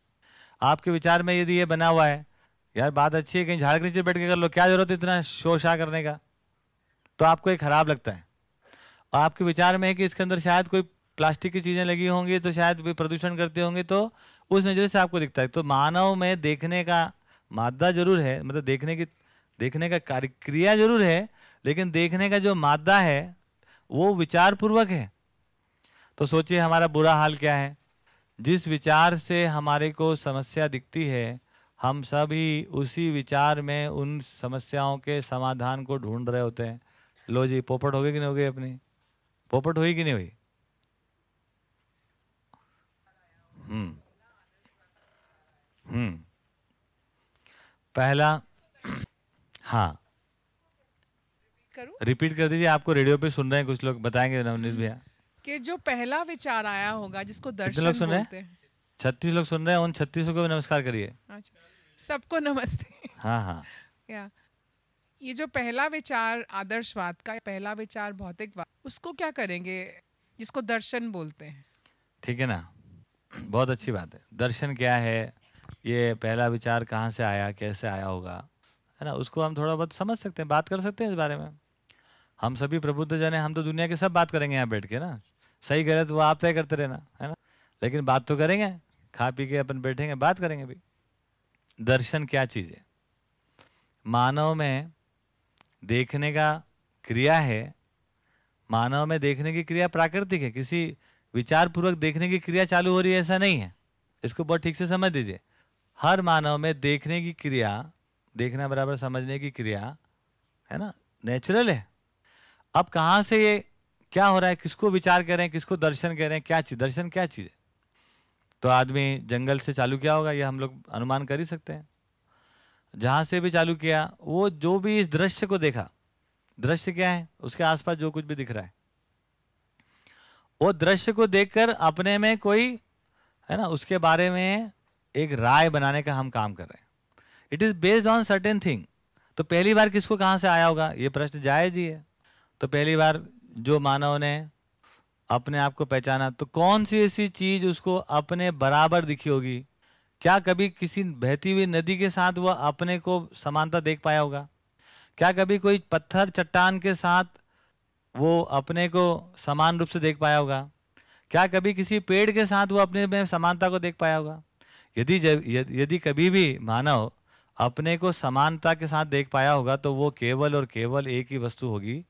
आपके विचार में यदि ये बना हुआ है, यार बात अच्छी है, कहीं झाड़ के नीचे बैठ के कर लो, क्या ज़रूरत है इतना शोर शाह करने का? तो आपको ये खराब लगता है। और आपके विचार में है कि इसके अंदर शायद कोई प्लास्टिक की चीज़ें लगी होंगी तो शायद भी प्रदूषण करते होंगे तो उस नज़र से आपको दिखता है। तो मानव में देखने का मादा ज़रूर है मतलब देखने की, देखने का कार्य क्रिया ज़रूर है, लेकिन देखने का जो मादा है, वो विचारपूर्वक है। तो सोचिए हमारा बुरा हाल क्या है? जिस विचार से हमारे को समस्या दिखती है हम सभी उसी विचार में उन समस्याओं के समाधान को ढूंढ रहे होते हैं। लो जी पोपट हो गई कि नहीं हो गई अपनी? पोपट हुई कि नहीं हुई? हम्म। हम्म। पहला हाँ। करूँ? रिपीट कर दीजिए आपको रेडियो पे सुन रहे हैं कुछ लोग बताएँगे नवनीत भैया। कि जो पहला विचार आया होगा जिसको दर्शन लोग सुन रहे बोलते हैं। छत्तीस लोग सुन रहे हैं उन छत्तीसों को भी नमस्कार करिए। अच्छा सबको नमस्ते। हाँ हाँ। या ये जो पहला विचार आदर्शवाद का पहला विचार भौतिकवाद उसको क्या करेंगे जिसको दर्शन बोलते हैं? ठीक है ना? बहुत अच्छी बात है। दर्शन क्या है? ये पहला विचार कहाँ से आया कैसे आया होगा? है ना? उसको हम थोड़ा बहुत समझ सकते हैं बात कर सकते हैं इस बारे में। हम सभी प्रबुद्ध जन हैं हम तो दुनिया के सब बात करेंगे यहाँ बैठ के ना? सही गलत वो आप तय करते रहना, है ना? लेकिन बात तो करेंगे, खा पी के अपन बैठेंगे, बात करेंगे भी। दर्शन क्या चीज़ है? मानव में देखने का क्रिया है, मानव में देखने की क्रिया प्राकृतिक है। किसी विचार पूर्वक देखने की क्रिया चालू हो रही है, ऐसा नहीं है। इसको बहुत ठीक से समझ दीजिए। हर मानव में देखने की क्रिया, देखना बराबर समझने की क्रिया, है ना? नेचुरल है। अब कहाँ से ये क्या हो रहा है? किसको विचार कर? रहे हैं किसको दर्शन कर? रहे हैं क्या चीज़? दर्शन क्या चीज़ है? तो आदमी जंगल से चालू किया होगा? ये हम लोग अनुमान कर ही सकते हैं। जहाँ से भी चालू किया, वो जो भी इस दृश्य को देखा, दृश्य क्या है? उसके आसपास जो कुछ भी दिख रहा है। वो दृश्य को देखकर अपने में कोई, है ना, उसके बारे में एक राय बनाने का हम काम कर रहे हैं। It is based on certain thing तो पहली बार किसको कहाँ से आया होगा? ये प्रश्न जायज़ ही है। तो पहली बार जो मानव ने अपने आप को पहचाना तो कौन सी ऐसी चीज़ उसको अपने बराबर दिखी होगी? क्या कभी किसी बहती हुई नदी के साथ वह अपने को समानता देख पाया होगा? क्या कभी कोई पत्थर चट्टान के साथ वो अपने को समान रूप से देख पाया होगा? क्या कभी किसी पेड़ के साथ वो अपने में समानता को देख पाया होगा? यदि जब यदि कभी भी मानव अपने को समानता के साथ देख पाया होगा तो वो केवल और केवल एक ही वस्तु होगी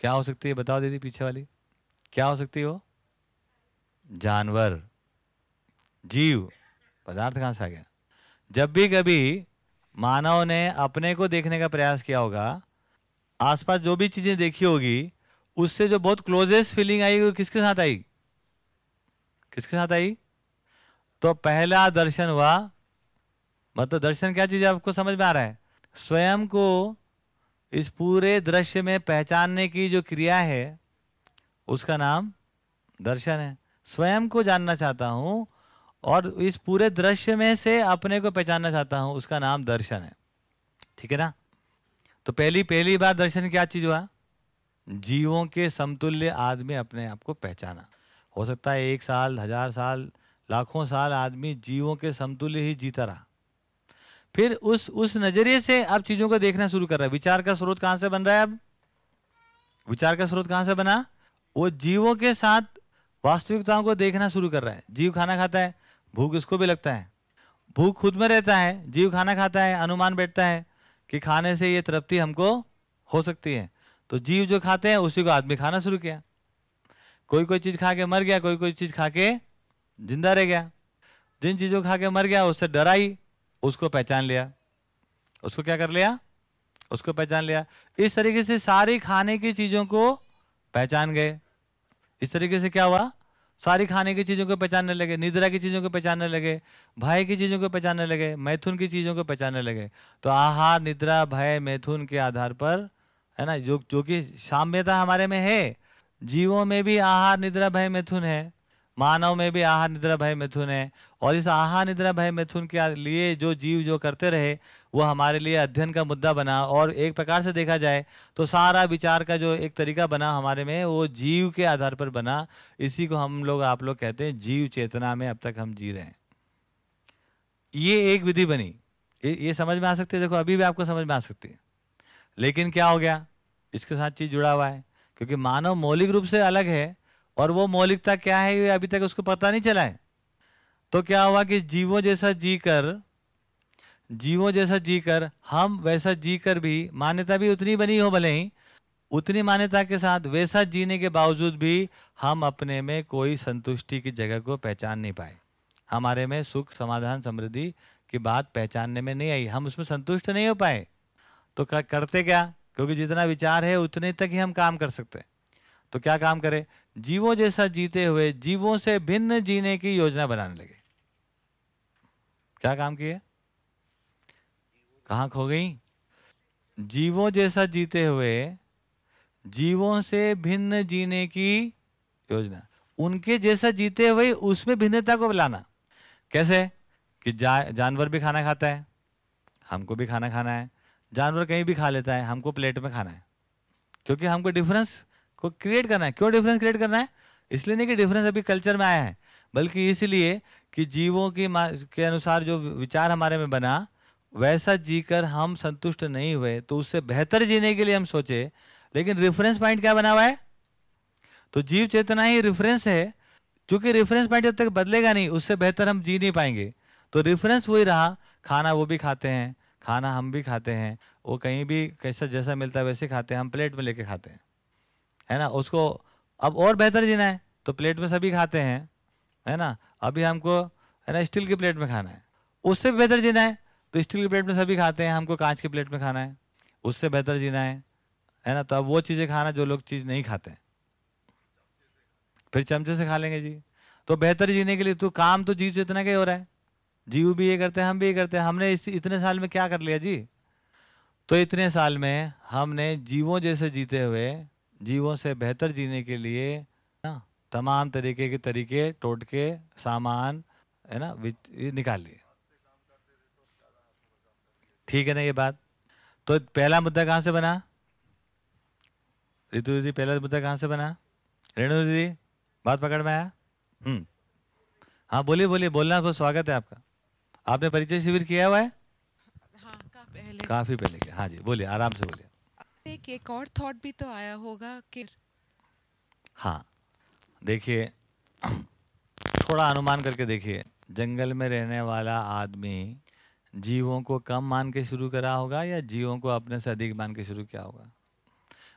क्या हो सकती है? बताओ दीदी पीछे वाली। क्या हो सकती है वो? जानवर। जीव। पदार्थ कहाँ से आ गया? जब भी कभी मानव ने अपने को देखने का प्रयास किया होगा, आसपास जो भी चीज़ें देखी होगी, उससे जो बहुत क्लोजेस्ट फीलिंग आई वो किसके साथ आई? किसके साथ आई? तो पहला दर्शन हुआ मतलब दर्शन क्या चीज़ आपको समझ में आ रहा है? स्वयं को इस पूरे दृश्य में पहचानने की जो क्रिया है, उसका नाम दर्शन है। स्वयं को जानना चाहता हूँ और इस पूरे दृश्य में से अपने को पहचानना चाहता हूँ, उसका नाम दर्शन है। ठीक है ना? तो पहली पहली बार दर्शन क्या चीज़ हुआ? जीवों के समतुल्य आदमी अपने आप को पहचाना। हो सकता है एक साल, हज़ार साल, लाखों साल आदमी जीवों के समतुल्य ही जीता रहा। फिर उस उस नज़रिए से अब चीज़ों को देखना शुरू कर रहा है। विचार का स्रोत कहाँ से बन रहा है अब? विचार का स्रोत कहाँ से बना? वो जीवों के साथ वास्तविकताओं को देखना शुरू कर रहा है। जीव खाना खाता है, भूख उसको भी लगता है। भूख खुद में रहता है, जीव खाना खाता है, अनुमान बैठता है कि खाने से ये तृप्ति हमको हो सकती है। तो जीव जो खाते हैं, उसी को आदमी खाना शुरू किया। कोई कोई चीज़ खा के मर गया, कोई कोई चीज़ खा के ज़िंदा रह गया। जिन चीज़ों खा के मर गया, उससे डराई उसको पहचान लिया। उसको क्या कर लिया? उसको पहचान लिया। इस तरीके से सारी खाने की चीज़ों को पहचान गए। इस तरीके से क्या हुआ? सारी खाने की चीज़ों को पहचानने लगे, निद्रा की चीज़ों को पहचानने लगे, भय की चीज़ों को पहचानने लगे, मैथुन की चीज़ों को पहचानने लगे। तो आहार, निद्रा, भय, मैथुन के आधार पर, है ना, जो जो कि साम्यता हमारे में है, जीवों में भी आहार, निद्रा, भय, मैथुन है। मानव में भी आहार निद्रा भय मिथुन है। और इस आहार निद्रा भय मिथुन के लिए जो जीव जो करते रहे वो हमारे लिए अध्ययन का मुद्दा बना। और एक प्रकार से देखा जाए तो सारा विचार का जो एक तरीका बना हमारे में वो जीव के आधार पर बना। इसी को हम लोग आप लोग कहते हैं जीव चेतना में अब तक हम जी रहे हैं। ये एक विधि बनी। ये, ये समझ में आ सकती है? देखो अभी भी आपको समझ में आ सकती है। लेकिन क्या हो गया? इसके साथ चीज़ जुड़ा हुआ है। क्योंकि मानव मौलिक रूप से अलग है। और वो मौलिकता क्या है ये अभी तक उसको पता नहीं चला है। तो क्या हुआ कि जीवों जैसा जीकर, जीवों जैसा जीकर, हम वैसा जीकर भी, मान्यता भी उतनी बनी हो भले ही, उतनी मान्यता के साथ वैसा जीने के बावजूद भी हम अपने में कोई संतुष्टि की जगह को पहचान नहीं पाए। हमारे में सुख, समाधान, समृद्धि की बात पहचानने में नहीं आई। हम उसमें संतुष्ट नहीं हो पाए। तो करते क्या? क्योंकि जितना विचार है, उतने तक ही हम काम कर सकते हैं। तो क्या काम करें? जीवों जैसा जीते हुए जीवों से भिन्न जीने की योजना बनाने लगे। क्या काम किए? कहा खो गई? जीवों जैसा जीते हुए जीवों से भिन्न जीने की योजना। उनके जैसा जीते हुए उसमें भिन्नता को बुलाना कैसे? कि जा, जानवर भी खाना खाता है हमको भी खाना खाना है जानवर कहीं भी खा लेता है हमको प्लेट में खाना है। क्योंकि हमको डिफरेंस को क्रिएट करना है। क्यों डिफरेंस क्रिएट करना है? इसलिए नहीं कि डिफरेंस अभी कल्चर में आया है, बल्कि इसलिए कि जीवों की के अनुसार जो विचार हमारे में बना, वैसा जीकर हम संतुष्ट नहीं हुए तो उससे बेहतर जीने के लिए हम सोचे, लेकिन रेफरेंस पॉइंट क्या बना हुआ है? तो जीव चेतना ही रेफरेंस है, क्योंकि रेफरेंस पॉइंट जब तक बदलेगा नहीं, उससे बेहतर हम जी नहीं पाएँगे। तो रेफरेंस वही रहा, खाना वो भी खाते हैं, खाना हम भी खाते हैं, वो कहीं भी कैसा जैसा मिलता है वैसे खाते हैं, हम प्लेट में लेके खाते हैं। है ना? उसको अब और बेहतर जीना है। तो प्लेट में सभी खाते हैं, है ना? अभी हमको, है ना, स्टील की प्लेट में खाना है। उससे भी बेहतर जीना है। तो स्टील की प्लेट में सभी खाते हैं, हमको कांच की प्लेट में खाना है। उससे बेहतर जीना है है ना? तो अब वो चीज़ें खाना जो लोग चीज़ नहीं खाते हैं। फिर चमचे से खा लेंगे जी। तो बेहतर जीने के लिए तो काम तो जीव इतना क्या हो रहा है? जीव भी ये करते हैं, हम भी ये करते हैं। हमने इस, इतने साल में क्या कर लिया जी? तो इतने साल में हमने जीवों जैसे जीते हुए जीवों से बेहतर जीने के लिए ना तमाम तरीके के तरीके टोटके सामान है ना निकाल लिए। ठीक है ना ये बात? तो पहला मुद्दा कहाँ से बना? ऋतु दीदी पहला मुद्दा कहाँ से बना? रेणु दीदी बात पकड़ में आया? हम्म। हाँ बोलिए बोलिए बोलना बहुत स्वागत है आपका। आपने परिचय शिविर किया हुआ है? हाँ का पहले। काफ़ी पहले किया। हाँ जी बोलिए आराम से बोलिए। एक एक और थॉट भी तो आया होगा कि हाँ देखिए, थोड़ा अनुमान करके देखिए, जंगल में रहने वाला आदमी जीवों को कम मान के शुरू करा होगा या जीवों को अपने से अधिक मान के शुरू किया होगा?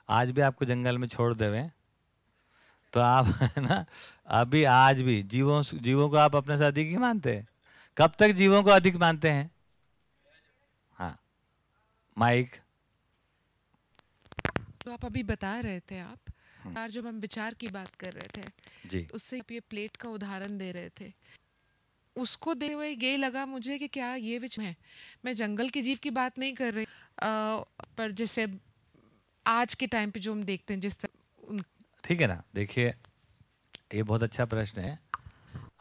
आज भी आपको जंगल में छोड़ देवे। तो आप, है ना, अभी आज भी जीवों जीवों को आप अपने से अधिक ही मानते हैं। कब तक जीवों को अधिक मानते हैं? हाँ माइक। तो आप अभी बता रहे थे आप हम्म। और जब हम विचार की बात कर रहे थे जी। तो उससे ये प्लेट का उदाहरण दे रहे थे। उसको दे हुए ये लगा मुझे कि क्या ये विच है? मैं जंगल के जीव की बात नहीं कर रही। आ, पर जैसे आज के टाइम पे जो हम देखते हैं जिस तरह ठीक है ना? देखिए ये बहुत अच्छा प्रश्न है।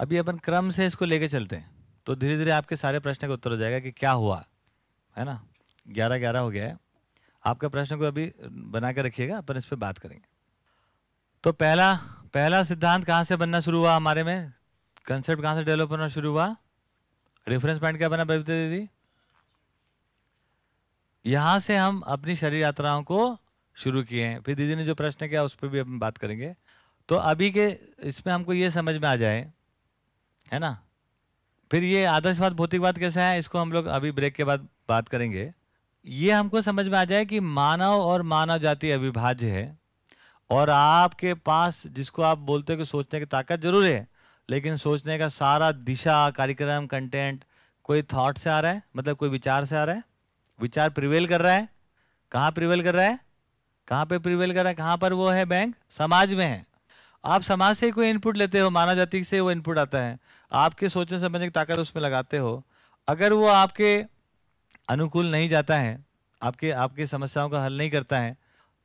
अभी अपन क्रम से इसको लेके चलते हैं तो धीरे धीरे आपके सारे प्रश्न का उत्तर हो जाएगा कि क्या हुआ है ना? ग्यारह ग्यारह हो गया है। आपका प्रश्न को अभी बना के रखिएगा, अपन इस पर बात करेंगे। तो पहला पहला सिद्धांत कहाँ से बनना शुरू हुआ हमारे में? कंसेप्ट कहाँ से डेवलप होना शुरू हुआ? रेफरेंस पॉइंट क्या बना बबीता दीदी? यहाँ से हम अपनी शरीर यात्राओं को शुरू किए हैं। फिर दीदी ने जो प्रश्न किया, उस पर भी हम बात करेंगे। तो अभी के, इसमें हमको ये समझ में आ जाए, है ना? फिर ये आदर्शवाद, भौतिकवाद कैसा है इसको हम लोग अभी ब्रेक के बाद बात करेंगे। ये हमको समझ में आ जाए कि मानव और मानव जाति अविभाज्य है और आपके पास जिसको आप बोलते हो कि सोचने की ताकत ज़रूर है, लेकिन सोचने का सारा दिशा, कार्यक्रम कंटेंट कोई थॉट से आ रहा है? मतलब कोई विचार से आ रहा है? विचार प्रिवेल कर रहा है? कहाँ प्रिवेल कर रहा है? कहाँ पे प्रिवेल कर रहा है? कहाँ पर वो है बैंक समाज में है। आप समाज से कोई इनपुट लेते हो, मानव जाति से वो इनपुट आता है। आपके सोचने समझने की ताकत उसमें लगाते हो। अगर वो आपके अनुकूल नहीं जाता है, आपके, आपकी समस्याओं का हल नहीं करता है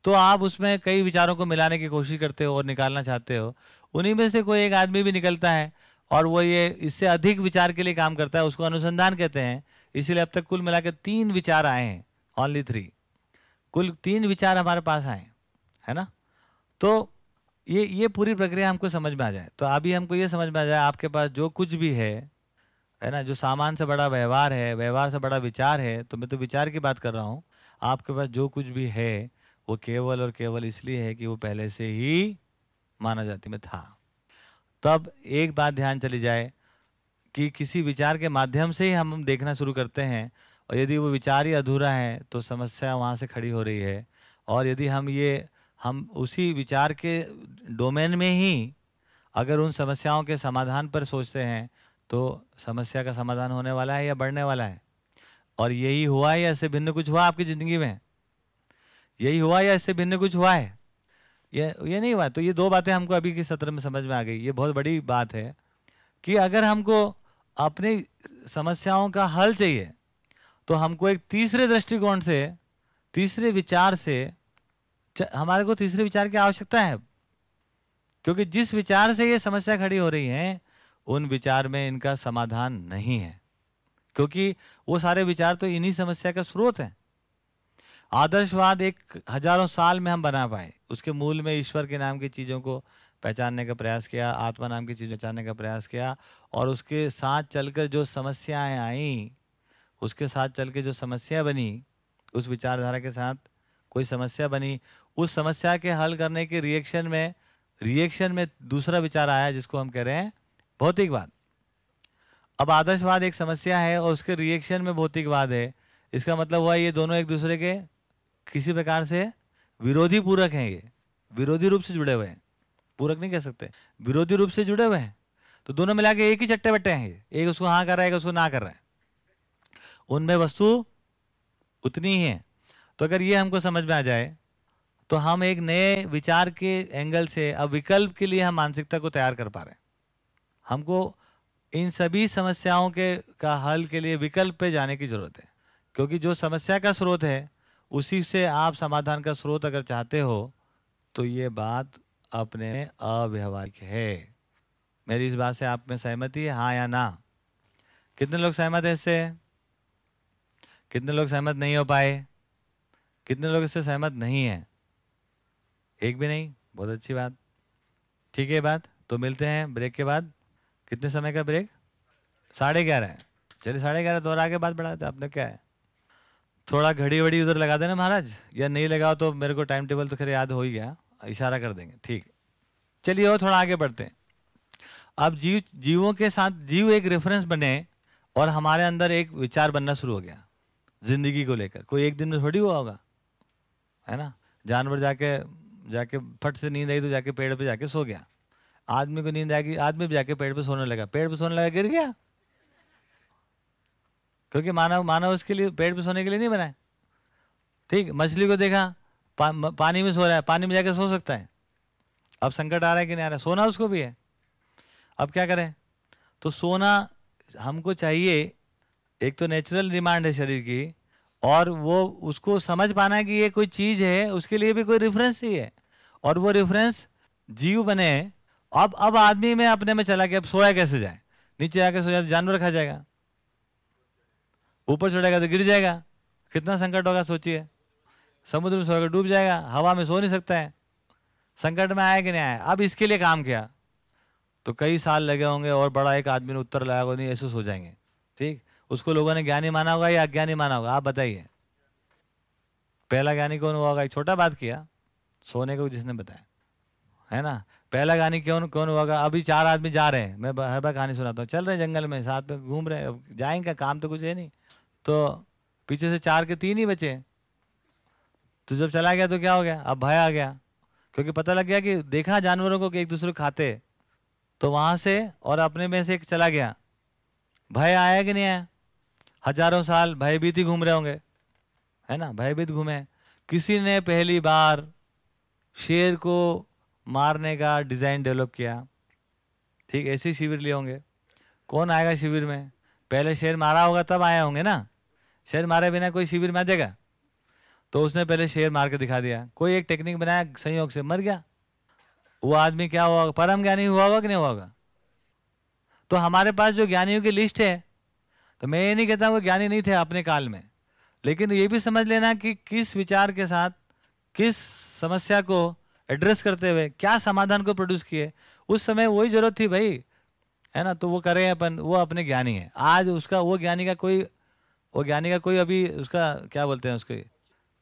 तो आप उसमें कई विचारों को मिलाने की कोशिश करते हो और निकालना चाहते हो। उन्हीं में से कोई एक आदमी भी निकलता है और वो ये इससे अधिक विचार के लिए काम करता है, उसको अनुसंधान कहते हैं। इसीलिए अब तक कुल मिलाकर तीन विचार आए हैं ओनली थ्री कुल तीन विचार हमारे पास आए, है ना? तो ये ये पूरी प्रक्रिया हमको समझ में आ जाए। तो अभी हमको ये समझ में आ जाए, आपके पास जो कुछ भी है है ना? जो सामान से बड़ा व्यवहार है, व्यवहार से बड़ा विचार है तो मैं तो विचार की बात कर रहा हूँ। आपके पास जो कुछ भी है, वो केवल और केवल इसलिए है कि वो पहले से ही मानव जाति में था। तब एक बात ध्यान चली जाए कि किसी विचार के माध्यम से ही हम देखना शुरू करते हैं और यदि वो विचार ही अधूरा है तो समस्या वहाँ से खड़ी हो रही है। और यदि हम ये, हम उसी विचार के डोमेन में ही अगर उन समस्याओं के समाधान पर सोचते हैं तो समस्या का समाधान होने वाला है या बढ़ने वाला है? और यही हुआ है या इससे भिन्न कुछ हुआ आपकी ज़िंदगी में? यही हुआ या इससे भिन्न कुछ हुआ है? ये ये नहीं हुआ। तो ये दो बातें हमको अभी के सत्र में समझ में आ गई। ये बहुत बड़ी बात है कि अगर हमको अपनी समस्याओं का हल चाहिए तो हमको एक तीसरे दृष्टिकोण से, तीसरे विचार से हमारे को तीसरे विचार की आवश्यकता है। क्योंकि जिस विचार से ये समस्या खड़ी हो रही है उन विचार में इनका समाधान नहीं है। क्योंकि वो सारे विचार तो इन्हीं समस्या का स्रोत है। आदर्शवाद एक हज़ारों साल में हम बना पाए। उसके मूल में ईश्वर के नाम की चीज़ों को पहचानने का प्रयास किया, आत्मा नाम की चीज़ पहचानने का प्रयास किया, और उसके साथ चलकर जो समस्याएँ आई, उसके साथ चल के जो समस्या बनी, उस विचारधारा के साथ कोई समस्या बनी, उस समस्या के हल करने के रिएक्शन में रिएक्शन में दूसरा विचार आया जिसको हम कह रहे हैं भौतिकवाद। अब आदर्शवाद एक समस्या है और उसके रिएक्शन में भौतिकवाद है। इसका मतलब हुआ ये दोनों एक दूसरे के किसी प्रकार से विरोधी पूरक हैं ये। विरोधी रूप से जुड़े हुए हैं। पूरक नहीं कह सकते। विरोधी रूप से जुड़े हुए हैं। तो दोनों मिला के एक ही चट्टे बट्टे हैं ये। एक उसको हाँ कर रहा है, एक उसको ना कर रहा है। उनमें वस्तु उतनी ही है। तो अगर ये हमको समझ में आ जाए तो हम एक नए विचार के एंगल से, अब विकल्प के लिए हम मानसिकता को तैयार कर पा रहे हैं। हमको इन सभी समस्याओं के, का हल के लिए विकल्प पे जाने की ज़रूरत है। क्योंकि जो समस्या का स्रोत है, उसी से आप समाधान का स्रोत अगर चाहते हो तो ये बात अपने अव्यवहारिक है। मेरी इस बात से आप में सहमति है हाँ या ना? कितने लोग सहमत है इससे? कितने लोग सहमत नहीं हो पाए? कितने लोग इससे सहमत नहीं है? एक भी नहीं? बहुत अच्छी बात। ठीक है बात? तो मिलते हैं ब्रेक के बाद। कितने समय का ब्रेक साढ़े ग्यारह चलिए, साढ़े ग्यारह तो और आगे बात बढ़ाते आपने क्या है? थोड़ा घड़ी वड़ी उधर लगा देना महाराज, या नहीं लगाओ तो मेरे को टाइम टेबल तो खैर याद हो ही गया, इशारा कर देंगे, ठीक। चलिए और थोड़ा आगे बढ़ते हैं। अब जीव, जीवों के साथ, जीव एक रेफरेंस बने और हमारे अंदर एक विचार बनना शुरू हो गया, ज़िंदगी को लेकर। कोई एक दिन में थोड़ी हुआ होगा, है ना? जानवर जाके जाके फट से नींद आई तो जाके पेड़ पे जाके सो गया। आदमी को नींद आएगी आदमी भी जाके पेड़ पे सोने लगा। पेड़ पे सोने लगा गिर गया? क्योंकि मानव मानव उसके लिए पेड़ पे सोने के लिए नहीं बनाए ठीक मछली को देखा पा, पानी में सो रहा है पानी में जाके सो सकता है। अब संकट आ रहा है कि नहीं आ रहा है? सोना उसको भी है। अब क्या करें? तो सोना हमको चाहिए एक तो नेचुरल डिमांड है शरीर की और वो उसको समझ पाना है कि ये कोई चीज़ है उसके लिए भी कोई रेफरेंस ही है। और वो रेफरेंस जीव बने अब अब आदमी में अपने में चला गया, अब सोया कैसे जाए? नीचे आके सोया तो जानवर खा जाएगा। ऊपर चढ़ेगा तो गिर जाएगा। कितना संकट होगा, सोचिए। समुद्र में सोएगा डूब जाएगा, हवा में सो नहीं सकता है। संकट में आया कि नहीं आया? अब इसके लिए काम किया। तो कई साल लगे होंगे और बड़ा एक आदमी ने उत्तर लगाया नहीं, ऐसे सो जाएँगे। ठीक? उसको लोगों ने ज्ञानी माना होगा या अज्ञानी माना होगा? आप बताइए। पहला ज्ञानी कौन हुआ होगा? छोटा बात किया। सोने को जिसने बताया। है ना? पहला ज्ञानी कौन कौन हुआ अभी चार आदमी जा रहे हैं। मैं हर बार कहानी सुनाता हूँ। चल रहे हैं जंगल में, साथ में घूम रहे हैं। जाएँगे, काम तो कुछ है नहीं। तो पीछे से चार के तीन ही बचे तो जब चला गया तो क्या हो गया? अब भय आ गया। क्योंकि पता लग गया कि देखा जानवरों को कि एक दूसरे खाते तो वहाँ से और अपने में से एक चला गया। भय आया कि नहीं आया? हज़ारों साल भयभीत ही घूम रहे होंगे। है ना? भयभीत घूमे किसी ने पहली बार शेर को मारने का डिज़ाइन डेवलप किया। ठीक, ऐसे शिविर लिए होंगे। कौन आएगा शिविर में? पहले शेर मारा होगा, तब आए होंगे ना? शेर मारे बिना कोई शिविर में आ जाएगा? तो उसने पहले शेर मार के दिखा दिया। कोई एक टेक्निक बनाया संयोग से, मर गया। वो आदमी क्या हुआ परम ज्ञानी हुआ होगा कि नहीं हुआ होगा? तो हमारे पास जो ज्ञानियों की लिस्ट है तो मैं ये नहीं कहता वो ज्ञानी नहीं थे अपने काल में, लेकिन ये भी समझ लेना कि किस विचार के साथ, किस समस्या को एड्रेस करते हुए, क्या समाधान को प्रोड्यूस किए? उस समय वही ज़रूरत थी भाई, है ना? तो वो करें अपन, वो अपने ज्ञानी है। आज उसका, वो ज्ञानी का कोई, वो ज्ञानी का कोई अभी उसका, क्या बोलते हैं उसके?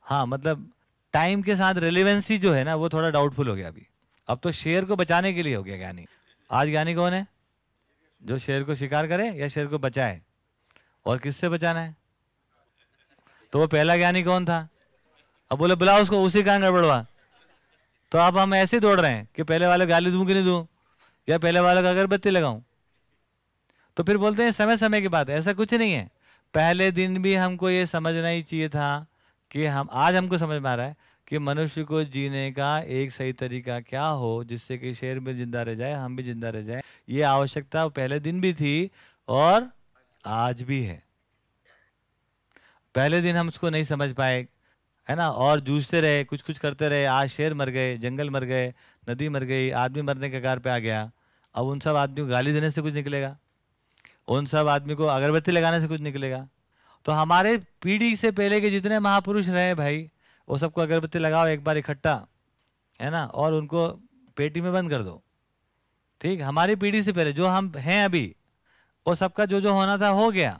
हाँ मतलब टाइम के साथ रिलेवेंसी जो है ना, वो थोड़ा डाउटफुल हो गया अभी। अब तो शेर को बचाने के लिए हो गया ज्ञानी। आज ज्ञानी कौन है? जो शेर को शिकार करे या शेर को बचाए? और किससे बचाना है? तो वो पहला ज्ञानी कौन था? अब बोले, बुलाओ उसको, उसी का गड़बड़वा। तो अब हम ऐसे दौड़ रहे हैं कि पहले वाले गाली दूँ कि नहीं दूँ? या पहले वाले का अगरबत्ती लगाऊँ? तो फिर बोलते हैं, समय समय की बात ऐसा कुछ नहीं है। पहले दिन भी हमको ये समझना ही चाहिए था कि हम, आज हमको समझ में आ रहा है कि मनुष्य को जीने का एक सही तरीका क्या हो, जिससे कि शेर भी ज़िंदा रह जाए, हम भी ज़िंदा रह जाए। ये आवश्यकता पहले दिन भी थी और आज भी है। पहले दिन हम उसको नहीं समझ पाए है ना? और जूझते रहे कुछ कुछ करते रहे, आज शेर मर गए, जंगल मर गए, नदी मर गई, आदमी मरने के कार पे आ गया। अब उन सब आदमी को गाली देने से कुछ निकलेगा? उन सब आदमी को अगरबत्ती लगाने से कुछ निकलेगा? तो हमारे पीढ़ी से पहले के जितने महापुरुष रहे भाई, वो सबको अगरबत्ती लगाओ, एक बार इकट्ठा, है ना? और उनको पेटी में बंद कर दो। ठीक? हमारी पीढ़ी से पहले, जो हम हैं अभी, वो सबका जो जो होना था हो गया।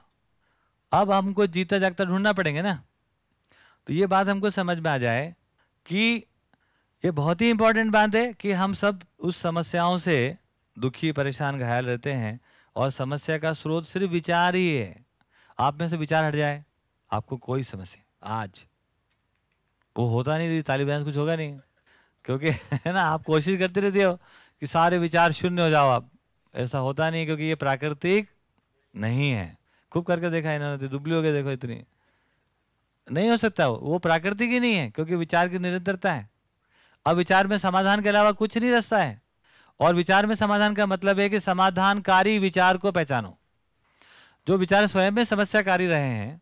अब हमको जीता जागता ढूंढना पड़ेंगे ना? तो ये बात हमको समझ में आ जाए कि ये बहुत ही इंपॉर्टेंट बात है कि हम सब उस समस्याओं से दुखी, परेशान, घायल रहते हैं और समस्या का स्रोत सिर्फ़ विचार ही है। आप में से विचार हट जाए। आपको कोई समस्या आज। वो होता नहीं तालिबान कुछ होगा नहीं। क्योंकि, है ना, आप कोशिश करते रहते हो कि सारे विचार शून्य हो जाओ आप। ऐसा होता नहीं क्योंकि ये प्राकृतिक नहीं है। खूब करके देखा इन्होंने दुबली हो गए देखो इतनी। नहीं हो सकता। वो प्राकृतिक ही नहीं है, क्योंकि विचार की निरंतरता है। अब विचार में समाधान के अलावा कुछ नहीं रस्ता है। और विचार में समाधान का मतलब है कि समाधानकारी विचार को पहचानो। जो विचार स्वयं में समस्याकारी रहे हैं,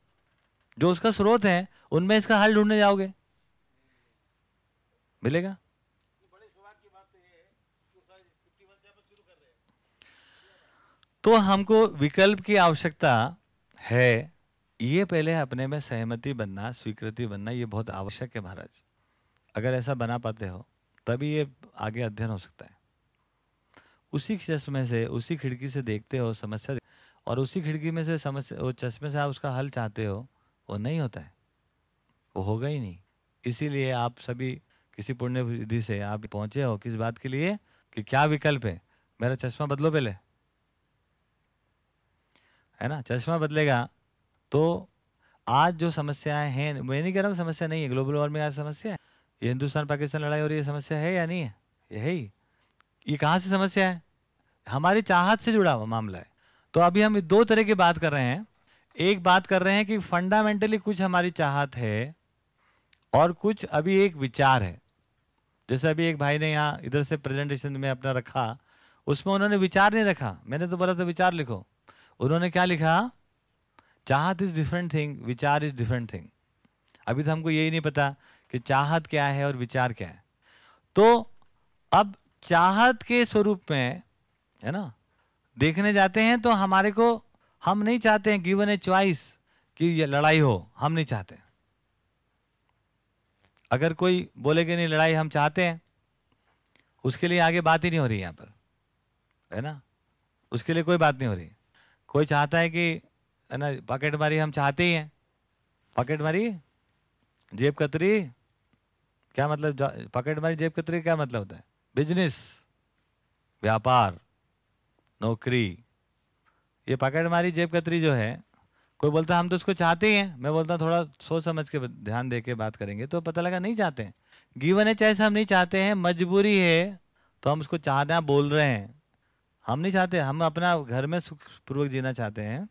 जो उसका स्रोत है, उनमें इसका हल ढूँढने जाओगे। मिलेगा? तो हमको विकल्प की आवश्यकता है ये पहले अपने में सहमति बनना, स्वीकृति बनना, ये बहुत आवश्यक है महाराज। अगर ऐसा बना पाते हो, तभी ये आगे अध्ययन हो सकता है। उसी चश्मे से, उसी खिड़की से देखते हो, समस्या और उसी खिड़की में से समस्या, वो चश्मे से आप उसका हल चाहते हो, वो नहीं होता है। वो होगा ही नहीं। इसीलिए आप सभी किसी पुण्य विधि से आप पहुँचे हो, किस बात के लिए? कि क्या विकल्प है? मेरा चश्मा बदलो पहले। है ना? चश्मा बदलेगा तो आज जो समस्याएँ हैं, मैं नहीं कह रहा हूँ समस्या नहीं है, ग्लोबल वार्मिंग आज समस्या है। ये हिंदुस्तान, पाकिस्तान लड़ाई हो रही है, समस्या है या नहीं है? ये है ही। ये कहाँ से समस्या है? हमारी चाहत से जुड़ा हुआ मामला है। तो अभी हम दो तरह की बात कर रहे हैं। एक बात कर रहे हैं कि फंडामेंटली कुछ हमारी चाहत है और कुछ अभी एक विचार है। जैसे अभी एक भाई ने यहाँ इधर से प्रेजेंटेशन में अपना रखा, उसमें उन्होंने विचार नहीं रखा। मैंने तो बोला तो विचार लिखो। उन्होंने क्या लिखा? चाहत इज़ डिफरेंट थिंग विचार इज़ डिफरेंट थिंग अभी तो हमको यही नहीं पता कि चाहत क्या है और विचार क्या है। तो अब चाहत के स्वरूप में, है ना, देखने जाते हैं तो हमारे को, हम नहीं चाहते हैं गिवन ए च्वाइस कि ये लड़ाई हो, हम नहीं चाहते अगर कोई बोले कि नहीं, लड़ाई हम चाहते हैं, उसके लिए आगे बात ही नहीं हो रही यहाँ पर, है ना, उसके लिए कोई बात नहीं हो रही। कोई चाहता है कि है ना पॉकेट मारी हम चाहते ही हैं। पॉकेट मारी? जेब कतरी? क्या मतलब पॉकेट मारी, जेब कतरी क्या मतलब होता है? बिज़नेस व्यापार, नौकरी। ये पॉकेट मारी, जेब कतरी जो है, कोई बोलता हम तो उसको चाहते ही हैं। मैं बोलता हूँ, थोड़ा सोच समझ के ध्यान दे के बात करेंगे। तो पता लगा, नहीं चाहते हैं। गिवन है, चाहे हम नहीं चाहते हैं, मजबूरी है तो हम उसको चाहते हैं, बोल रहे हैं। हम नहीं चाहते, हम अपना घर में सुखपूर्वक जीना चाहते हैं।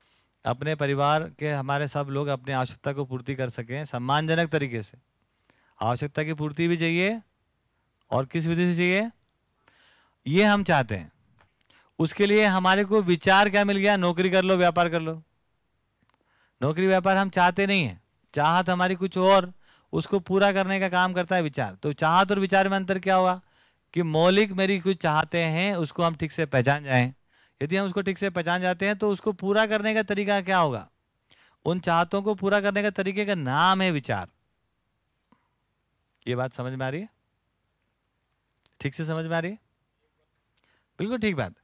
अपने परिवार के हमारे सब लोग अपनी आवश्यकता को पूर्ति कर सकें सम्मानजनक तरीके से। आवश्यकता की पूर्ति भी चाहिए और किस विधि से चाहिए? ये हम चाहते हैं। उसके लिए हमारे को विचार क्या मिल गया? नौकरी कर लो, व्यापार कर लो। नौकरी, व्यापार हम चाहते नहीं है। चाहत हमारी कुछ और उसको पूरा करने का काम करता है विचार। तो चाहत और विचार में अंतर क्या हुआ? कि मौलिक मेरी कुछ चाहते हैं, उसको हम ठीक से पहचान जाएँ। यदि हम उसको ठीक से पहचान जाते हैं तो उसको पूरा करने का तरीका क्या होगा? उन चाहतों को पूरा करने का तरीके का नाम है विचार। ये बात समझ में आ रही है? ठीक से समझ में आ रही है? बिल्कुल ठीक बात।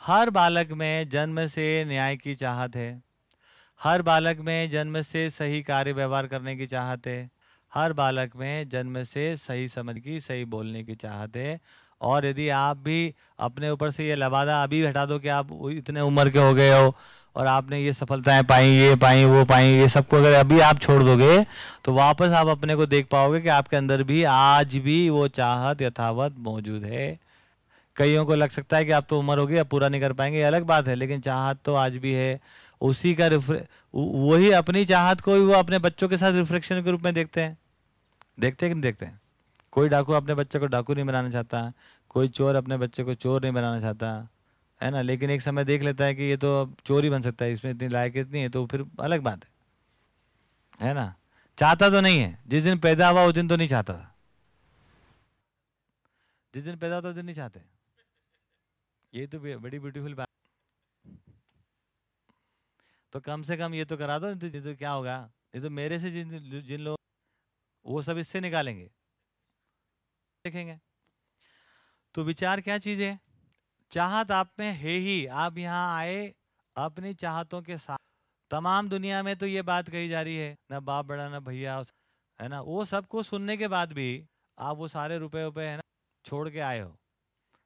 हर बालक में जन्म से न्याय की चाहत है। हर बालक में जन्म से सही कार्य व्यवहार करने की चाहत है। हर बालक में जन्म से सही समझ की, सही बोलने की चाहत है। और यदि आप भी अपने ऊपर से ये लबादा अभी हटा दो कि आप इतने उम्र के हो गए हो और आपने ये सफलताएँ पाई, ये पाई, वो पाई, ये सबको अगर अभी आप छोड़ दोगे तो वापस आप अपने को देख पाओगे कि आपके अंदर भी आज भी वो चाहत यथावत मौजूद है। कईयों को लग सकता है कि आप तो उम्र होगी अब पूरा नहीं कर पाएँगे, ये अलग बात है, लेकिन चाहत तो आज भी है। उसी का रिफ्रे वही अपनी चाहत को वो अपने बच्चों के साथ रिफ्लेक्शन के रूप में देखते हैं। देखते हैं कि नहीं देखते हैं? कोई डाकू अपने बच्चे को डाकू नहीं बनाना चाहता, कोई चोर अपने बच्चे को चोर नहीं बनाना चाहता, है ना? लेकिन एक समय देख लेता है कि ये तो चोर ही बन सकता है, इसमें इतनी लायक इतनी है तो फिर अलग बात है। है ना? चाहता तो नहीं है। जिस दिन पैदा हुआ, उस दिन तो नहीं चाहता था। जिस दिन पैदा होता उस दिन नहीं चाहते। ये तो बड़ी ब्यूटीफुल बात। तो कम से कम ये तो करा दो नहीं तो क्या होगा? नहीं तो मेरे से जिन जिन लोग, वो सब इससे निकालेंगे। देखेंगे। तो विचार क्या चीज़? है चाहत आप में है ही, आप यहाँ आए अपनी चाहतों के साथ। तमाम दुनिया में तो ये बात कही जा रही है, ना बाप बड़ा, ना भैया है ना? वो सबको सुनने के बाद भी आप वो सारे रुपए रुपए है ना, छोड़ के आए हो।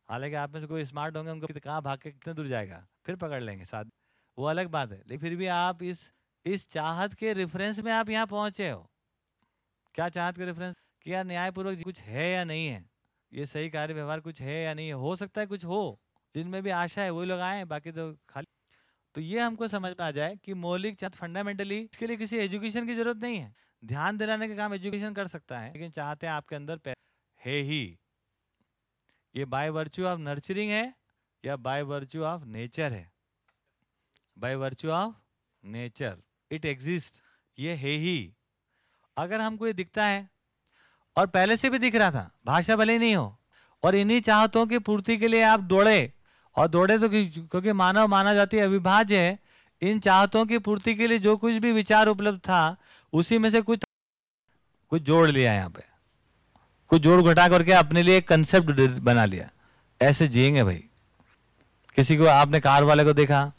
हालाँकि आप में से कोई स्मार्ट होंगे, उनको कहाँ भाग के कितने दूर जाएगा? फिर पकड़ लेंगे साथ। वो अलग बात है, लेकिन फिर भी आप इस इस चाहत के रेफरेंस में आप यहाँ पहुँचे हो। क्या चाहत के रेफरेंस कि यार न्यायपूर्वक कुछ है या नहीं है? ये सही कार्य व्यवहार कुछ है या नहीं है? हो सकता है कुछ हो। जिनमें भी आशा है वही लोग आए बाकी तो खाली। तो ये हमको समझ में आ जाए कि मौलिक चाहत फंडामेंटली इसके लिए किसी एजुकेशन की ज़रूरत नहीं है। ध्यान दिलाने का काम एजुकेशन कर सकता है, लेकिन चाहते हैं आपके अंदर है ही। ये बाय वर्च्यू ऑफ़ नर्चरिंग है, या बाय वर्च्यू ऑफ़ नेचर है? By virtue of nature it exist ये है ही। अगर हमको ये दिखता है और पहले से भी दिख रहा था, भाषा भले ही नहीं हो। और इन्हीं चाहतों की पूर्ति के लिए आप दौड़े। और दौड़े तो क्योंकि मानव माना जाती है, अविभाज्य है। इन चाहतों की पूर्ति के लिए जो कुछ भी विचार उपलब्ध था, उसी में से कुछ कुछ जोड़ लिया यहाँ पे। कुछ जोड़ घटा करके अपने लिए एक कंसेप्ट बना लिया। ऐसे जिएँगे भाई। किसी को आपने कार वाले को देखा,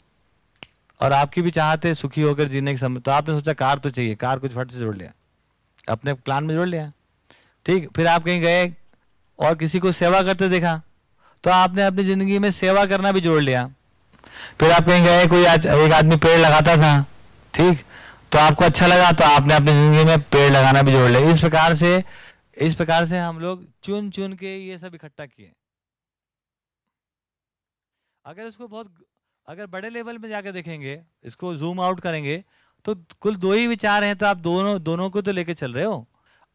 और आपकी भी चाहते सुखी होकर जीने की समय तो आपने सोचा कार तो चाहिए, कार कुछ फट से जोड़ लिया। अपने प्लान में जोड़ लिया। ठीक? फिर आप कहीं गए और किसी को सेवा करते देखा तो आपने अपनी ज़िंदगी में सेवा करना भी जोड़ लिया। फिर आप कहीं गए, कोई आज एक आदमी पेड़ लगाता था, ठीक? तो आपको अच्छा लगा तो आपने अपनी ज़िंदगी में पेड़ लगाना भी जोड़ लिया। इस प्रकार से, इस प्रकार से हम लोग चुन चुन के ये सब इकट्ठा किए। अगर इसको बहुत अगर बड़े लेवल में जाकर देखेंगे, इसको जूम आउट करेंगे तो कुल दो ही विचार हैं तो आप दोनों दोनों को तो लेके चल रहे हो।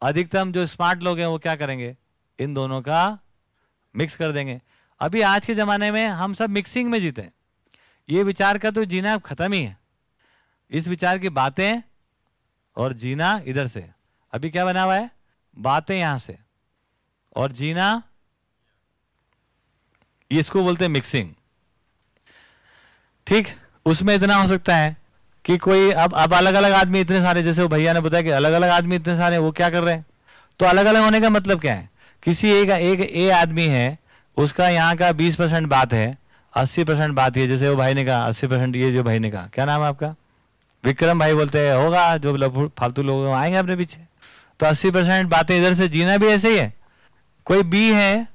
अधिकतम जो स्मार्ट लोग हैं, वो क्या करेंगे? इन दोनों का मिक्स कर देंगे। अभी आज के ज़माने में हम सब मिक्सिंग में जीते हैं। ये विचार का तो जीना खत्म ही है। इस विचार की बातें और जीना इधर से। अभी क्या बना हुआ है? बातें यहाँ से। और जीना, इसको बोलते हैं मिक्सिंग। ठीक? उसमें इतना हो सकता है। कि कोई, अब अब अलग अलग आदमी इतने सारे, जैसे वो भैया ने बताया कि अलग अलग आदमी इतने सारे, वो क्या कर रहे हैं? तो अलग अलग होने का मतलब क्या है? किसी एक एक, ए आदमी है, उसका यहाँ का बीस परसेंट बात है, अस्सी परसेंट बात है जैसे वो भाई ने कहा, अस्सी परसेंट ये जो भाई ने कहा। क्या नाम है आपका? विक्रम भाई बोलते हैं, होगा, जो फालतू लोग आएँगे अपने पीछे। तो अस्सी परसेंट बातें इधर से, जीना भी ऐसे ही है। कोई बी है,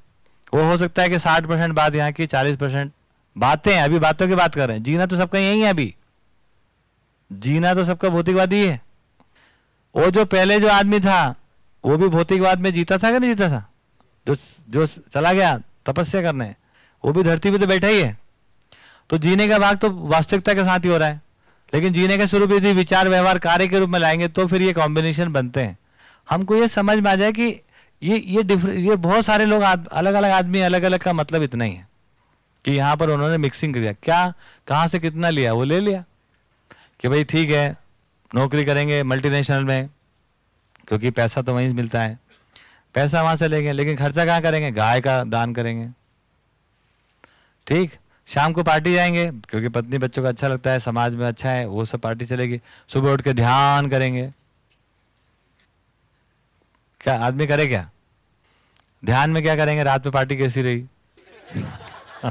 वो हो सकता है कि साठ परसेंट बात यहाँ की, चालीस परसेंट बातें अभी बातों की बात कर रहे हैं। जीना तो सबका यही है अभी। जीना तो सबका भौतिकवादी है। वो जो पहले जो आदमी था, वो भी भौतिकवाद में जीता था कि नहीं जीता था? जो जो चला गया तपस्या करने, वो भी धरती पे तो बैठा ही है। तो जीने का भाग तो वास्तविकता के साथ ही हो रहा है। लेकिन जीने के स्वरूप यदि विचार, व्यवहार, कार्य के रूप में लाएँगे तो फिर ये कॉम्बिनेशन बनते हैं। हमको ये समझ में आ जाए कि ये ये डिफरेंट ये बहुत सारे लोग अलग अलग आदमी अलग अलग का मतलब इतना ही है। कि यहाँ पर उन्होंने मिक्सिंग किया। क्या, कहाँ से कितना लिया? वो ले लिया। कि भाई ठीक है, नौकरी करेंगे मल्टीनेशनल में, क्योंकि पैसा तो वहीं मिलता है। पैसा वहाँ से लेंगे, लेकिन खर्चा कहाँ करेंगे? गाय का दान करेंगे। ठीक, शाम को पार्टी जाएँगे, क्योंकि पत्नी बच्चों को अच्छा लगता है, समाज में अच्छा है, वो सब पार्टी चलेगी। सुबह उठ के ध्यान करेंगे। क्या आदमी करे क्या? ध्यान में क्या करेंगे? रात में पार्टी कैसी रही?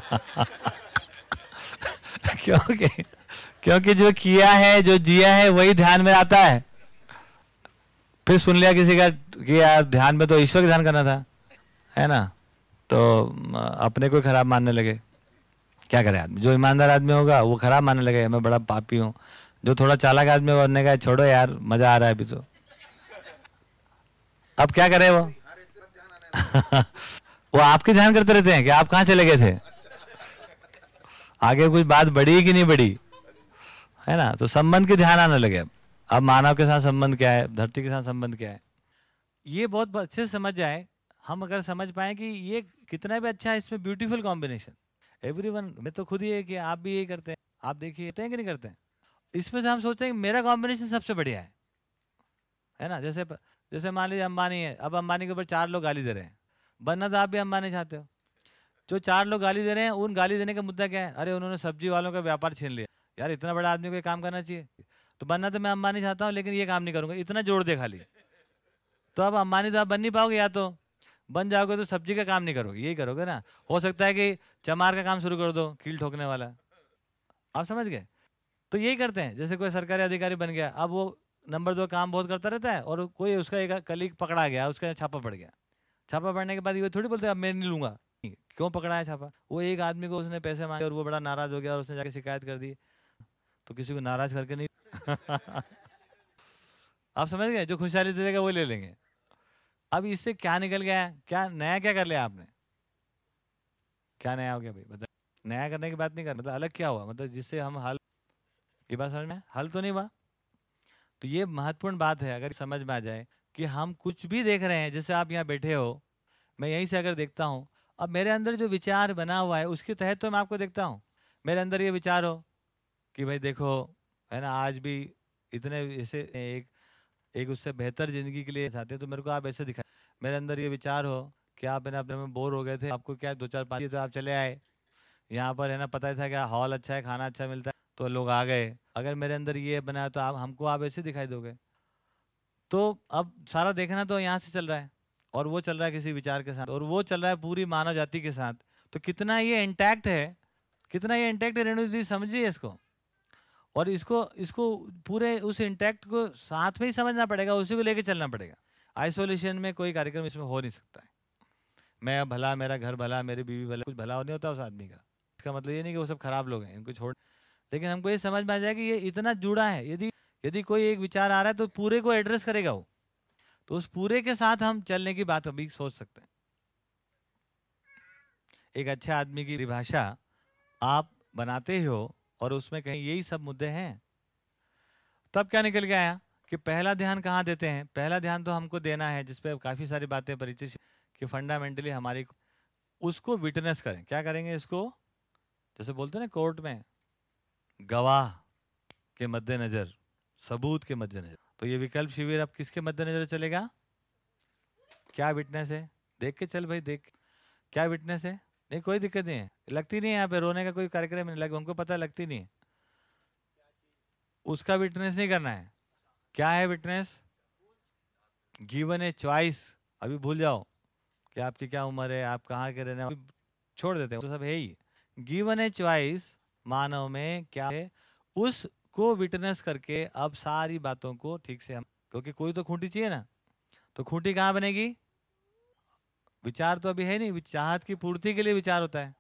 क्योंकि क्योंकि जो किया है, जो जिया है, वही ध्यान में आता है। फिर सुन लिया किसी का कि यार ध्यान में तो ईश्वर का ध्यान करना था, है ना? तो अपने को खराब मानने लगे। क्या करे आदमी? जो ईमानदार आदमी होगा, वो खराब मानने लगे, मैं बड़ा पापी हूँ। जो थोड़ा चालाक आदमी होगा उन्होंने कहा छोड़ो यार, मज़ा आ रहा है अभी तो। अब क्या करे वो? वो आपके ध्यान करते रहते हैं कि आप कहाँ चले गए थे? आगे कुछ बात बढ़ी कि नहीं बढ़ी? है ना? तो संबंध के ध्यान आने लगे अब। अब मानव के साथ संबंध क्या है? धरती के साथ संबंध क्या है? ये बहुत अच्छे से समझ जाए। हम अगर समझ पाए कि ये कितना भी अच्छा है, इसमें ब्यूटीफुल कॉम्बिनेशन एवरी वन मैं तो खुद ही है कि आप भी यही करते हैं। आप देखिए, करते हैं कि नहीं करते हैं? इसमें से हम सोचते हैं कि मेरा कॉम्बिनेशन सबसे बढ़िया है। है ना? जैसे जैसे मान लीजिए अंबानी है। अब अंबानी के ऊपर चार लोग गाली दे रहे हैं। बनना तो आप भी अंबानी चाहते हो। जो चार लोग गाली दे रहे हैं, उन गाली देने का मुद्दा क्या है? अरे, उन्होंने सब्ज़ी वालों का व्यापार छीन लिया। यार इतना बड़ा आदमी को ये काम करना चाहिए। तो बनना तो मैं अंबानी चाहता हूँ, लेकिन ये काम नहीं करूँगा। इतना जोड़ दे खाली। तो अब अंबानी तो आप बन नहीं पाओगे, या तो बन जाओगे तो सब्ज़ी का काम नहीं करोगे। यही करोगे ना। हो सकता है कि चमार का काम शुरू कर दो, कील ठोकने वाला। आप समझ गए? तो यही करते हैं। जैसे कोई सरकारी अधिकारी बन गया, अब वो नंबर दो काम बहुत करता रहता है, और कोई उसका एक कलीग पकड़ा गया, उसका छापा पड़ गया। छापा पड़ने के बाद ये थोड़ी बोलते अब मैं नहीं लूँगा। क्यों पकड़ा है छापा? वो एक आदमी को उसने पैसे मांगे, और वो बड़ा नाराज़ हो गया, और उसने जाके शिकायत कर दी। तो किसी को नाराज़ करके नहीं। आप समझ गए? जो खुशहाली दे देगा वो ले लेंगे। अब इससे क्या निकल गया? है क्या नया क्या कर लिया आपने? क्या नया हो गया भाई? बता नया करने की बात नहीं कर मतलब अलग क्या हुआ? मतलब जिससे हम हल ये बात समझ में हल तो नहीं हुआ? तो ये महत्वपूर्ण बात है, अगर समझ में आ जाए कि हम कुछ भी देख रहे हैं, जैसे आप यहाँ बैठे हो, मैं यहीं से अगर देखता हूँ, अब मेरे अंदर जो विचार बना हुआ है, उसके तहत तो मैं आपको देखता हूँ। मेरे अंदर ये विचार हो कि भाई देखो, है ना, आज भी इतने ऐसे एक एक उससे बेहतर ज़िंदगी के लिए चाहते हैं तो मेरे को आप ऐसे दिखाए मेरे अंदर ये विचार हो कि आप, है ना, अपने में बोर हो गए थे, आपको क्या दो चार पाँच तो आप चले आए। यहाँ पर, है ना, पता ही था क्या हॉल अच्छा है, खाना अच्छा मिलता है तो लोग आ गए। अगर मेरे अंदर ये बनाया तो आप, हमको आप ऐसे दिखाई दोगे। तो अब सारा देखना तो यहाँ से चल रहा है, और वो चल रहा है किसी विचार के साथ, और वो चल रहा है पूरी मानव जाति के साथ। तो कितना ये इंटैक्ट है, कितना ये इंटैक्ट है, रेणु दीदी, समझिए इसको। और इसको इसको पूरे उस इंटैक्ट को साथ में ही समझना पड़ेगा, उसी को लेके चलना पड़ेगा। आइसोलेशन में कोई कार्यक्रम इसमें हो नहीं सकता है। मैं भला, मेरा घर भला, मेरी बीवी भला, कुछ भला नहीं होता उस आदमी का। इसका मतलब ये नहीं कि वो सब खराब लोग हैं, इनको छोड़। लेकिन हमको ये समझ में आ जाए कि ये इतना जुड़ा है, यदि यदि कोई एक विचार आ रहा है तो पूरे को एड्रेस करेगा वो। तो उस पूरे के साथ हम चलने की बात अभी सोच सकते हैं। एक अच्छे आदमी की परिभाषा आप बनाते हो और उसमें कहीं यही सब मुद्दे हैं। तब क्या निकल के आया कि पहला ध्यान कहाँ देते हैं? पहला ध्यान तो हमको देना है जिसपे काफ़ी सारी बातें परिचित कि फंडामेंटली हमारी उसको विटनेस करें। क्या करेंगे इसको? जैसे बोलते हैं ना कोर्ट में, गवाह के मद्देनजर, सबूत के मद्देनजर। तो ये विकल्प शिविर अब किसके मद्देनजर चलेगा? क्या विटनेस है? देख के चल भाई, देख। क्या विटनेस है? नहीं, कोई दिक्कत नहीं है। लगती नहीं है यहाँ पे, रोने का कोई कार्यक्रम नहीं, लगा हमको पता लगती नहीं है। उसका विटनेस नहीं करना है। क्या है विटनेस गिवन ए चॉइस अभी भूल जाओ कि आपकी क्या उम्र है, आप कहाँ के रहने छोड़ देते हैं तो सब है ही। गिवन ए चॉइस मानव में क्या है? उसको विटनेस करके अब सारी बातों को ठीक से हम, क्योंकि कोई तो खूंटी चाहिए ना। तो खूंटी कहाँ बनेगी? विचार तो अभी है नहीं चाहत की पूर्ति के लिए विचार होता है।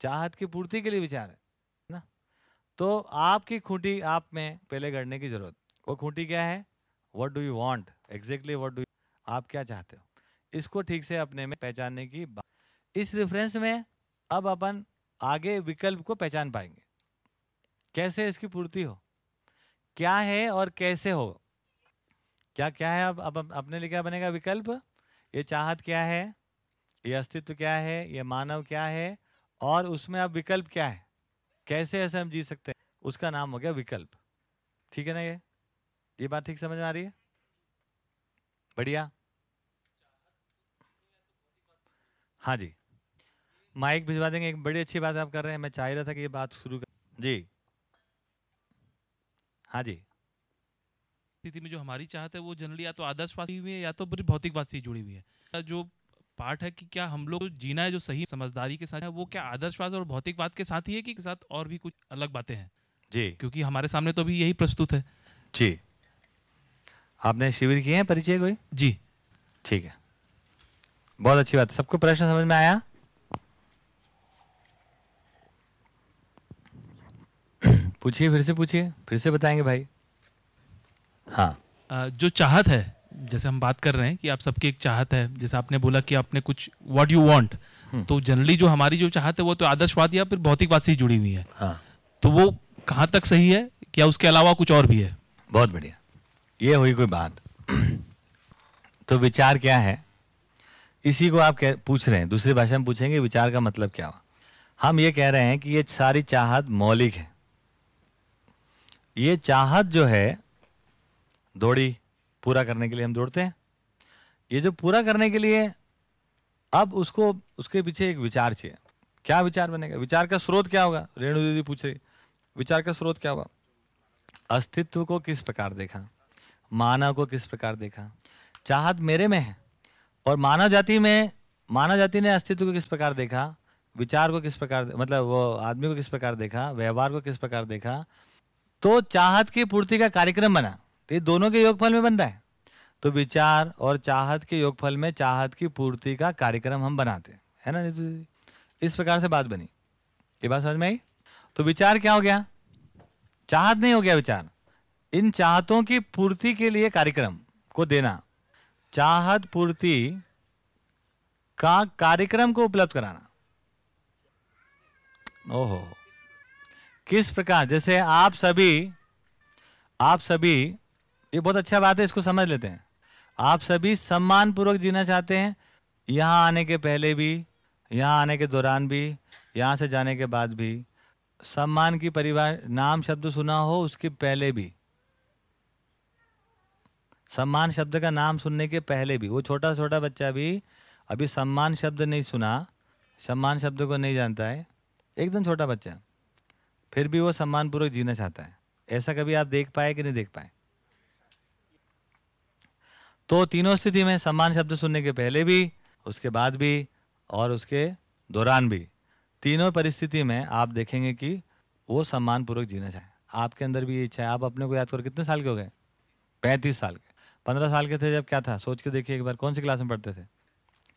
चाहत की पूर्ति के लिए विचार है, ना? तो आपकी खूंटी, आप में पहले गढ़ने की ज़रूरत। वो खूंटी क्या है? What do you want exactly what do आप क्या चाहते हो? इसको ठीक से अपने में पहचानने की बात इस रेफरेंस में अब अपन आगे विकल्प को पहचान पाएँगे। कैसे इसकी पूर्ति हो? क्या है और कैसे हो? क्या क्या है अब अब अपने लिए क्या बनेगा विकल्प? ये चाहत क्या है? ये अस्तित्व क्या है? ये मानव क्या है? और उसमें अब विकल्प क्या है? कैसे ऐसे हम जी सकते हैं? उसका नाम हो गया विकल्प। ठीक है ना ये? ये बात ठीक समझ में आ रही है? बढ़िया। हाँ जी। माइक भिजवा देंगे। एक बड़ी अच्छी बात आप कर रहे हैं। मैं चाह रहा था कि ये बात शुरू कर जी। हाँ जी। स्थिति में जो हमारी चाहत है वो जनरली या तो आदर्शवाद से हुई है या तो फिर भौतिकवाद से जुड़ी हुई है। जो पार्ट है कि क्या हम लोग जीना है जो सही समझदारी के साथ है वो क्या आदर्शवाद और भौतिकवाद के साथ ही है कि के साथ और भी कुछ अलग बातें हैं? जी। क्योंकि हमारे सामने तो अभी यही प्रस्तुत है। जी। आपने शिविर किए हैं? परिचय कोई? जी। ठीक है। बहुत अच्छी बात। सबको प्रश्न समझ में आया? पूछिए फिर से पूछिए। फिर से बताएँगे भाई। हाँ। जो चाहत है जैसे हम बात कर रहे हैं कि आप सबकी एक चाहत है जैसे आपने बोला कि आपने कुछ व्हाट यू वांट तो जनरली जो हमारी जो चाहत है वो तो आदर्शवाद या फिर भौतिकवाद से ही जुड़ी हुई है। हाँ। तो वो कहाँ तक सही है? क्या उसके अलावा कुछ और भी है? बहुत बढ़िया। ये हुई कोई बात। तो विचार क्या है? इसी को आप कह, पूछ रहे हैं। दूसरी भाषा में पूछेंगे विचार का मतलब क्या हुआ? हम ये कह रहे हैं कि ये सारी चाहत मौलिक है। ये चाहत जो है दौड़ी पूरा करने के लिए हम दौड़ते हैं। ये जो पूरा करने के लिए, अब उसको, उसके पीछे एक विचार चाहिए। क्या विचार बनेगा? विचार का स्रोत क्या होगा? रेणु दीदी पूछ रही। विचार का स्रोत क्या होगा? अस्तित्व को किस प्रकार देखा? मानव को किस प्रकार देखा? चाहत मेरे में है और मानव जाति में, मानव जाति ने अस्तित्व को किस प्रकार देखा? विचार को किस प्रकार मतलब वो आदमी को किस प्रकार देखा? व्यवहार को किस प्रकार देखा? तो चाहत की पूर्ति का कार्यक्रम बना। तो ये दोनों के योगफल में बन रहा है। तो विचार और चाहत के योगफल में चाहत की पूर्ति का कार्यक्रम हम बनाते हैं। है ना नीतू इस प्रकार से बात बनी। ये बात समझ में आई? तो विचार क्या हो गया? चाहत नहीं हो गया विचार। इन चाहतों की पूर्ति के लिए कार्यक्रम को देना। चाहत पूर्ति का कार्यक्रम को उपलब्ध कराना। ओहो। किस प्रकार? जैसे आप सभी आप सभी ये बहुत अच्छा बात है, इसको समझ लेते हैं। आप सभी सम्मान पूर्वक जीना चाहते हैं, यहाँ आने के पहले भी, यहाँ आने के दौरान भी, यहाँ से जाने के बाद भी। सम्मान की परिवार, नाम शब्द सुना हो, उसके पहले भी। सम्मान शब्द का नाम सुनने के पहले भी। वो छोटा छोटा बच्चा भी अभी सम्मान शब्द नहीं सुना, सम्मान शब्द को नहीं जानता है। एकदम छोटा बच्चा। फिर भी वो सम्मानपूर्वक जीना चाहता है। ऐसा कभी आप देख पाए कि नहीं देख पाए? तो तीनों स्थिति में सम्मान शब्द सुनने के पहले भी, उसके बाद भी और उसके दौरान भी। तीनों परिस्थिति में आप देखेंगे कि वो सम्मान पूर्वक जीना चाहे। आपके अंदर भी ये इच्छा है। आप अपने को याद करो, कितने साल के हो गए? पैंतीस साल के। पंद्रह साल के थे जब क्या था? सोच के देखिए एक बार कौन सी क्लास में पढ़ते थे?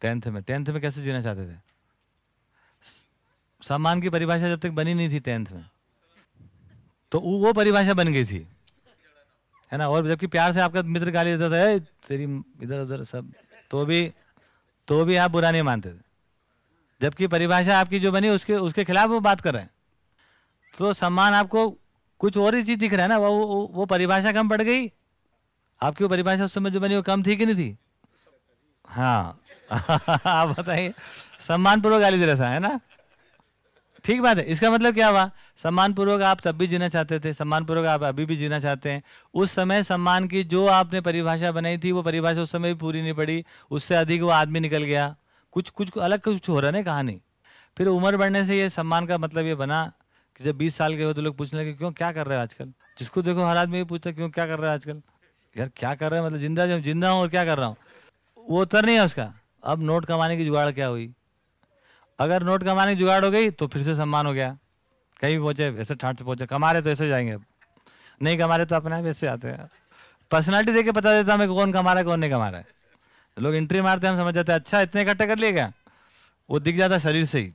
टेंथ में। टेंथ में कैसे जीना चाहते थे? सम्मान की परिभाषा जब तक बनी नहीं थी टेंथ में तो वो परिभाषा बन गई थी। है ना? और जबकि प्यार से आपका मित्र गाली देता था "ए, तेरी इधर उधर सब। तो भी तो भी आप बुरा नहीं मानते थे। जबकि परिभाषा आपकी जो बनी उसके उसके खिलाफ वो बात कर रहे हैं। तो सम्मान आपको कुछ और ही चीज़ दिख रहा है ना? वो वो, परिभाषा कम पड़ गई। आपकी वो परिभाषा उस समय जो बनी वो कम थी कि नहीं थी? हाँ। आप बताइए। सम्मान पूर्वक गाली दे रहा था है ना? ठीक बात है। इसका मतलब क्या हुआ? सम्मान पूर्वक आप तब भी जीना चाहते थे सम्मान पूर्वक आप अभी भी जीना चाहते हैं। उस समय सम्मान की जो आपने परिभाषा बनाई थी, वो परिभाषा उस समय भी पूरी नहीं पड़ी। उससे अधिक वो आदमी निकल गया। कुछ कुछ, अलग कुछ हो रहा है ना कहानी? फिर उम्र बढ़ने से ये सम्मान का मतलब ये बना कि जब बीस साल के हो तो लोग पूछने लगे, क्यों, क्या कर रहे हो आजकल? जिसको देखो हर आदमी ये पूछता क्यों, क्या कर रहे हो आजकल? यार, क्या कर रहे हैं? मतलब ज़िंदा जब ज़िंदा हूँ और क्या कर रहा हूँ? वो उतर नहीं है उसका। अब नोट कमाने की जुगाड़ क्या हुई? अगर नोट कमाने की जुगाड़ हो गई तो फिर से सम्मान हो गया। कहीं पहुँचे, ऐसे ठाट से पहुँचे। कमा रहे तो ऐसे जाएँगे। नहीं कमा रहे तो अपने आप ऐसे आते हैं। पर्सनालिटी देके पता देता हमें कौन कमा रहा है, कौन नहीं कमा रहा है। लोग एंट्री मारते हैं, हम समझ जाते हैं अच्छा इतने इकट्ठे कर लिए क्या? वो दिख जाता शरीर से ही।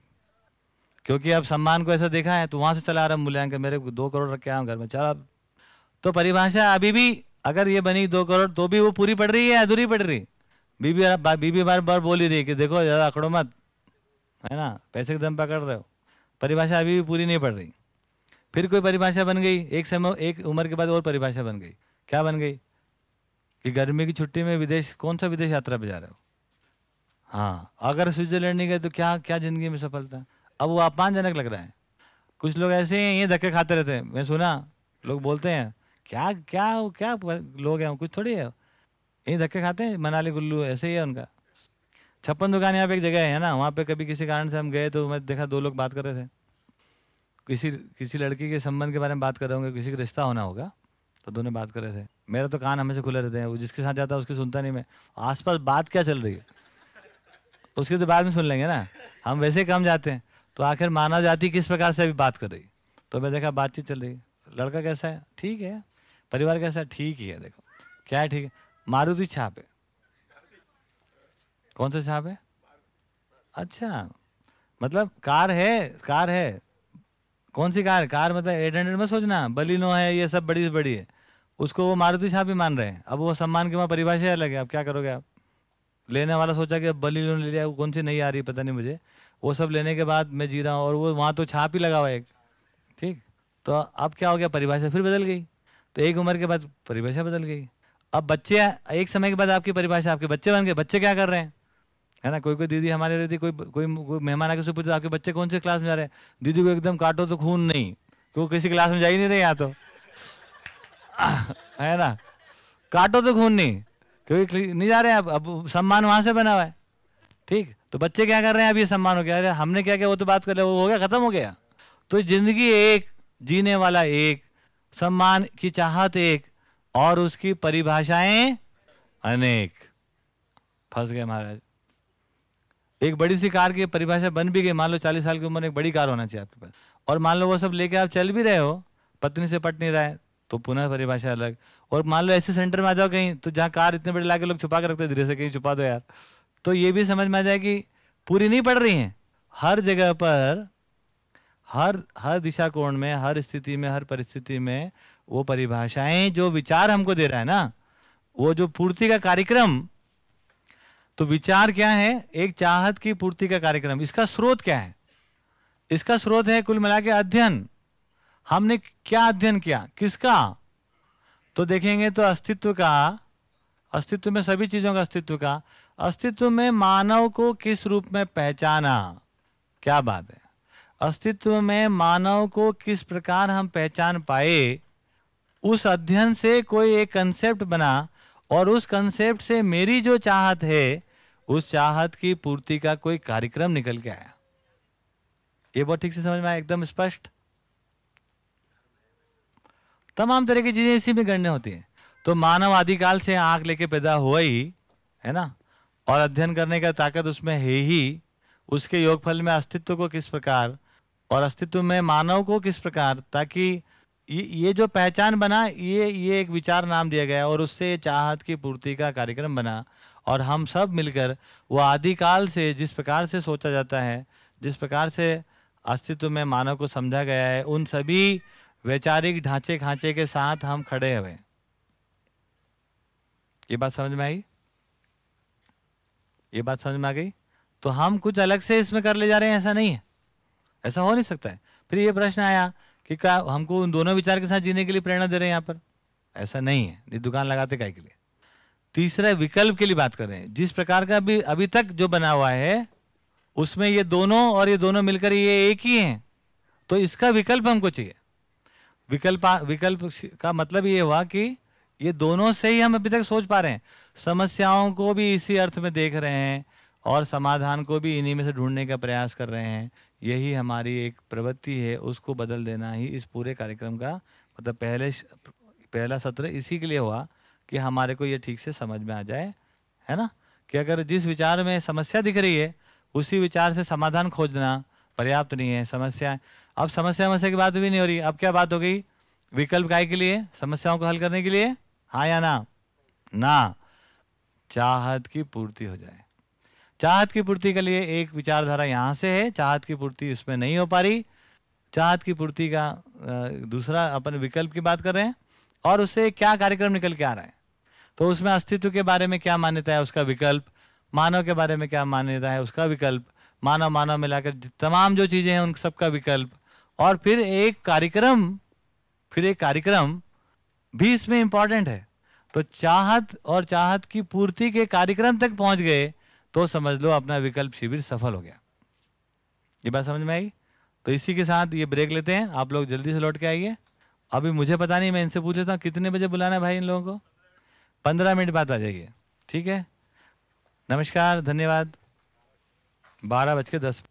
क्योंकि अब सम्मान को ऐसा देखा है तो वहाँ से चला आ रहा मूल्यांकन। मेरे को दो करोड़ रख के आया घर में, चल अब। तो परिभाषा अभी भी, अगर ये बनी दो करोड़ तो भी वो पूरी पड़ रही है अधूरी पड़ रही? बीबी बीबी बार बार बोल ही रही है कि देखो, ज़्यादा अकड़ो मत। है ना? पैसे के दम पकड़ रहे हो। परिभाषा अभी भी पूरी नहीं पड़ रही। फिर कोई परिभाषा बन गई? एक समय, एक उम्र के बाद और परिभाषा बन गई। क्या बन गई? कि गर्मी की छुट्टी में विदेश, कौन सा विदेश यात्रा पे जा रहे हो? हाँ अगर स्विट्जरलैंड नहीं गए तो क्या क्या ज़िंदगी में सफलता? अब वो अपमानजनक लग रहा है। कुछ लोग ऐसे हैं, ये धक्के खाते रहते हैं। मैं सुना, लोग बोलते हैं, क्या क्या क्या लोग हैं? कुछ थोड़ी है? यही धक्के खाते हैं? मनाली कुल्लू ऐसे ही है उनका। छप्पन दुकान यहाँ पे एक जगह है ना? वहाँ पे कभी किसी कारण से हम गए तो मैं देखा दो लोग बात कर रहे थे। किसी किसी लड़की के संबंध के बारे में बात कर रहे होंगे, किसी का रिश्ता होना होगा तो दोनों बात कर रहे थे। मेरा तो कान हमेशा खुले रहते हैं, वो जिसके साथ जाता है उसकी सुनता नहीं मैं। आसपास बात क्या चल रही है? उसके तो बाद में सुन लेंगे ना। हम वैसे कम जाते हैं तो आखिर मानव जाति किस प्रकार से अभी बात कर रही? तो मैं देखा बातचीत चल रही लड़का कैसा है? ठीक है। परिवार कैसा है? ठीक ही है, देखो। क्या है ठीक है? मारुति छाप। कौन सा छाप है? अच्छा मतलब कार है कार है। कौन सी कार? कार मतलब एट हंड्रेड में सोचना। बलिनो है, ये सब बड़ी से बड़ी है। उसको वो मारुति छाप ही मान रहे हैं। अब वो सम्मान की वहाँ परिभाषा अलग है। अब क्या करोगे आप? लेने वाला सोचा कि अब बली लोन ले लिया वो कौन सी नहीं आ रही पता नहीं मुझे। वो सब लेने के बाद मैं जी रहा हूँ और वो वहाँ तो छाप ही लगा हुआ एक। ठीक? तो अब क्या हो गया? परिभाषा फिर बदल गई। तो एक उम्र के बाद परिभाषा बदल गई। अब बच्चे, एक समय के बाद आपकी परिभाषा आपके बच्चे बन गए। बच्चे क्या कर रहे हैं? है ना? कोई कोई दीदी हमारे रहती, कोई कोई कोई मेहमान आके से पूछो आपके बच्चे कौन से क्लास में जा रहे हैं? दीदी को एकदम काटो तो खून नहीं। तो किसी क्लास में जा ही नहीं रहे यहाँ तो। है ना? काटो तो खून नहीं, क्योंकि नहीं जा रहे हैं अब अब सम्मान वहाँ से बना हुआ है। ठीक? तो बच्चे क्या कर रहे हैं अब ये सम्मान हो गया? अरे हमने क्या किया? वो तो बात कर लिया वो हो गया, खत्म हो गया। तो ज़िंदगी एक, जीने वाला एक, सम्मान की चाहत एक, और उसकी परिभाषाएँ अनेक। फंस गए महाराज। एक बड़ी सी कार की परिभाषा बन भी गई। मान लो चालीस साल की उम्र में एक बड़ी कार होना चाहिए आपके पास। और मान लो वो सब लेके आप चल भी रहे हो, पत्नी से पट नहीं रहा तो पुनः परिभाषा अलग। और मान लो ऐसे सेंटर में आ जाओ कहीं तो जहाँ कार इतने बड़े लाके लोग छुपा कर रखते धीरे से कहीं छुपा दो यार। तो ये भी समझ में आ जाए कि पूरी नहीं पड़ रही हैं। हर जगह पर, हर हर दिशा कोण में, हर स्थिति में, हर परिस्थिति में वो परिभाषाएँ जो विचार हमको दे रहा है ना, वो जो पूर्ति का कार्यक्रम तो विचार क्या है? एक चाहत की पूर्ति का कार्यक्रम। इसका स्रोत क्या है? इसका स्रोत है कुल मिला के अध्ययन। हमने क्या अध्ययन किया? किसका? तो देखेंगे तो अस्तित्व का, अस्तित्व में सभी चीज़ों का अस्तित्व का। अस्तित्व में मानव को किस रूप में पहचाना? क्या बात है। अस्तित्व में मानव को किस प्रकार हम पहचान पाए? उस अध्ययन से कोई एक कंसेप्ट बना और उस कंसेप्ट से मेरी जो चाहत है उस चाहत की पूर्ति का कोई कार्यक्रम निकल के आया? ये बहुत ठीक से समझ में आया, एकदम स्पष्ट? तमाम तरह की चीज़ें इसी में गणने होती है। तो मानव आदिकाल से आँख लेके पैदा हुआ ही, है ना? और अध्ययन करने का ताकत उसमें है ही। उसके योगफल में अस्तित्व को किस प्रकार और अस्तित्व में मानव को किस प्रकार, ताकि ये ये जो पहचान बना, ये ये एक विचार नाम दिया गया और उससे चाहत की पूर्ति का कार्यक्रम बना। और हम सब मिलकर वो आदिकाल से जिस प्रकार से सोचा जाता है, जिस प्रकार से अस्तित्व में मानव को समझा गया है, उन सभी वैचारिक ढांचे खांचे के साथ हम खड़े हुए ये बात समझ में आई? ये बात समझ में आ गई? तो हम कुछ अलग से इसमें कर ले जा रहे हैं, ऐसा नहीं है। ऐसा हो नहीं सकता है। फिर ये प्रश्न आया कि क्या हमको उन दोनों विचार के साथ जीने के लिए प्रेरणा दे रहे हैं यहाँ पर? ऐसा नहीं है। ये दुकान लगाते काय के लिए? तीसरा विकल्प के लिए बात कर रहे हैं। जिस प्रकार का अभी अभी तक जो बना हुआ है, उसमें ये दोनों और ये दोनों मिलकर ये एक ही हैं। तो इसका विकल्प हमको चाहिए। विकल्प विकल्प का मतलब ये हुआ कि ये दोनों से ही हम अभी तक सोच पा रहे हैं। समस्याओं को भी इसी अर्थ में देख रहे हैं और समाधान को भी इन्हीं में से ढूँढने का प्रयास कर रहे हैं। यही हमारी एक प्रवृत्ति है, उसको बदल देना ही इस पूरे कार्यक्रम का मतलब पहले पहला सत्र इसी के लिए हुआ कि हमारे को ये ठीक से समझ में आ जाए, है ना? कि अगर जिस विचार में समस्या दिख रही है, उसी विचार से समाधान खोजना पर्याप्त नहीं है। समस्या, अब समस्या समस्या की बात भी नहीं हो रही। अब क्या बात हो गई? विकल्प काय के लिए? समस्याओं को हल करने के लिए? हाँ या ना? ना। चाहत की पूर्ति हो जाए। चाहत की पूर्ति के लिए एक विचारधारा यहाँ से है। चाहत की पूर्ति उसमें नहीं हो पा रही। चाहत की पूर्ति का दूसरा अपन विकल्प की बात कर रहे हैं। और उससे क्या कार्यक्रम निकल के आ रहा है? तो उसमें अस्तित्व के बारे में क्या मान्यता है, उसका विकल्प? मानव के बारे में क्या मान्यता है, उसका विकल्प? मानव मानव मिलाकर तमाम जो चीज़ें हैं, उन सबका विकल्प। और फिर एक कार्यक्रम, फिर एक कार्यक्रम भी इसमें इंपॉर्टेंट है। तो चाहत और चाहत की पूर्ति के कार्यक्रम तक पहुँच गए तो समझ लो अपना विकल्प शिविर सफल हो गया। ये बात समझ में आई? तो इसी के साथ ये ब्रेक लेते हैं। आप लोग जल्दी से लौट के आइए। अभी मुझे पता नहीं, मैं इनसे पूछ लेता हूँ, कितने बजे बुलाना है भाई इन लोगों को? पंद्रह मिनट बाद आ जाइए ठीक है? नमस्कार धन्यवाद। बारह बज के दस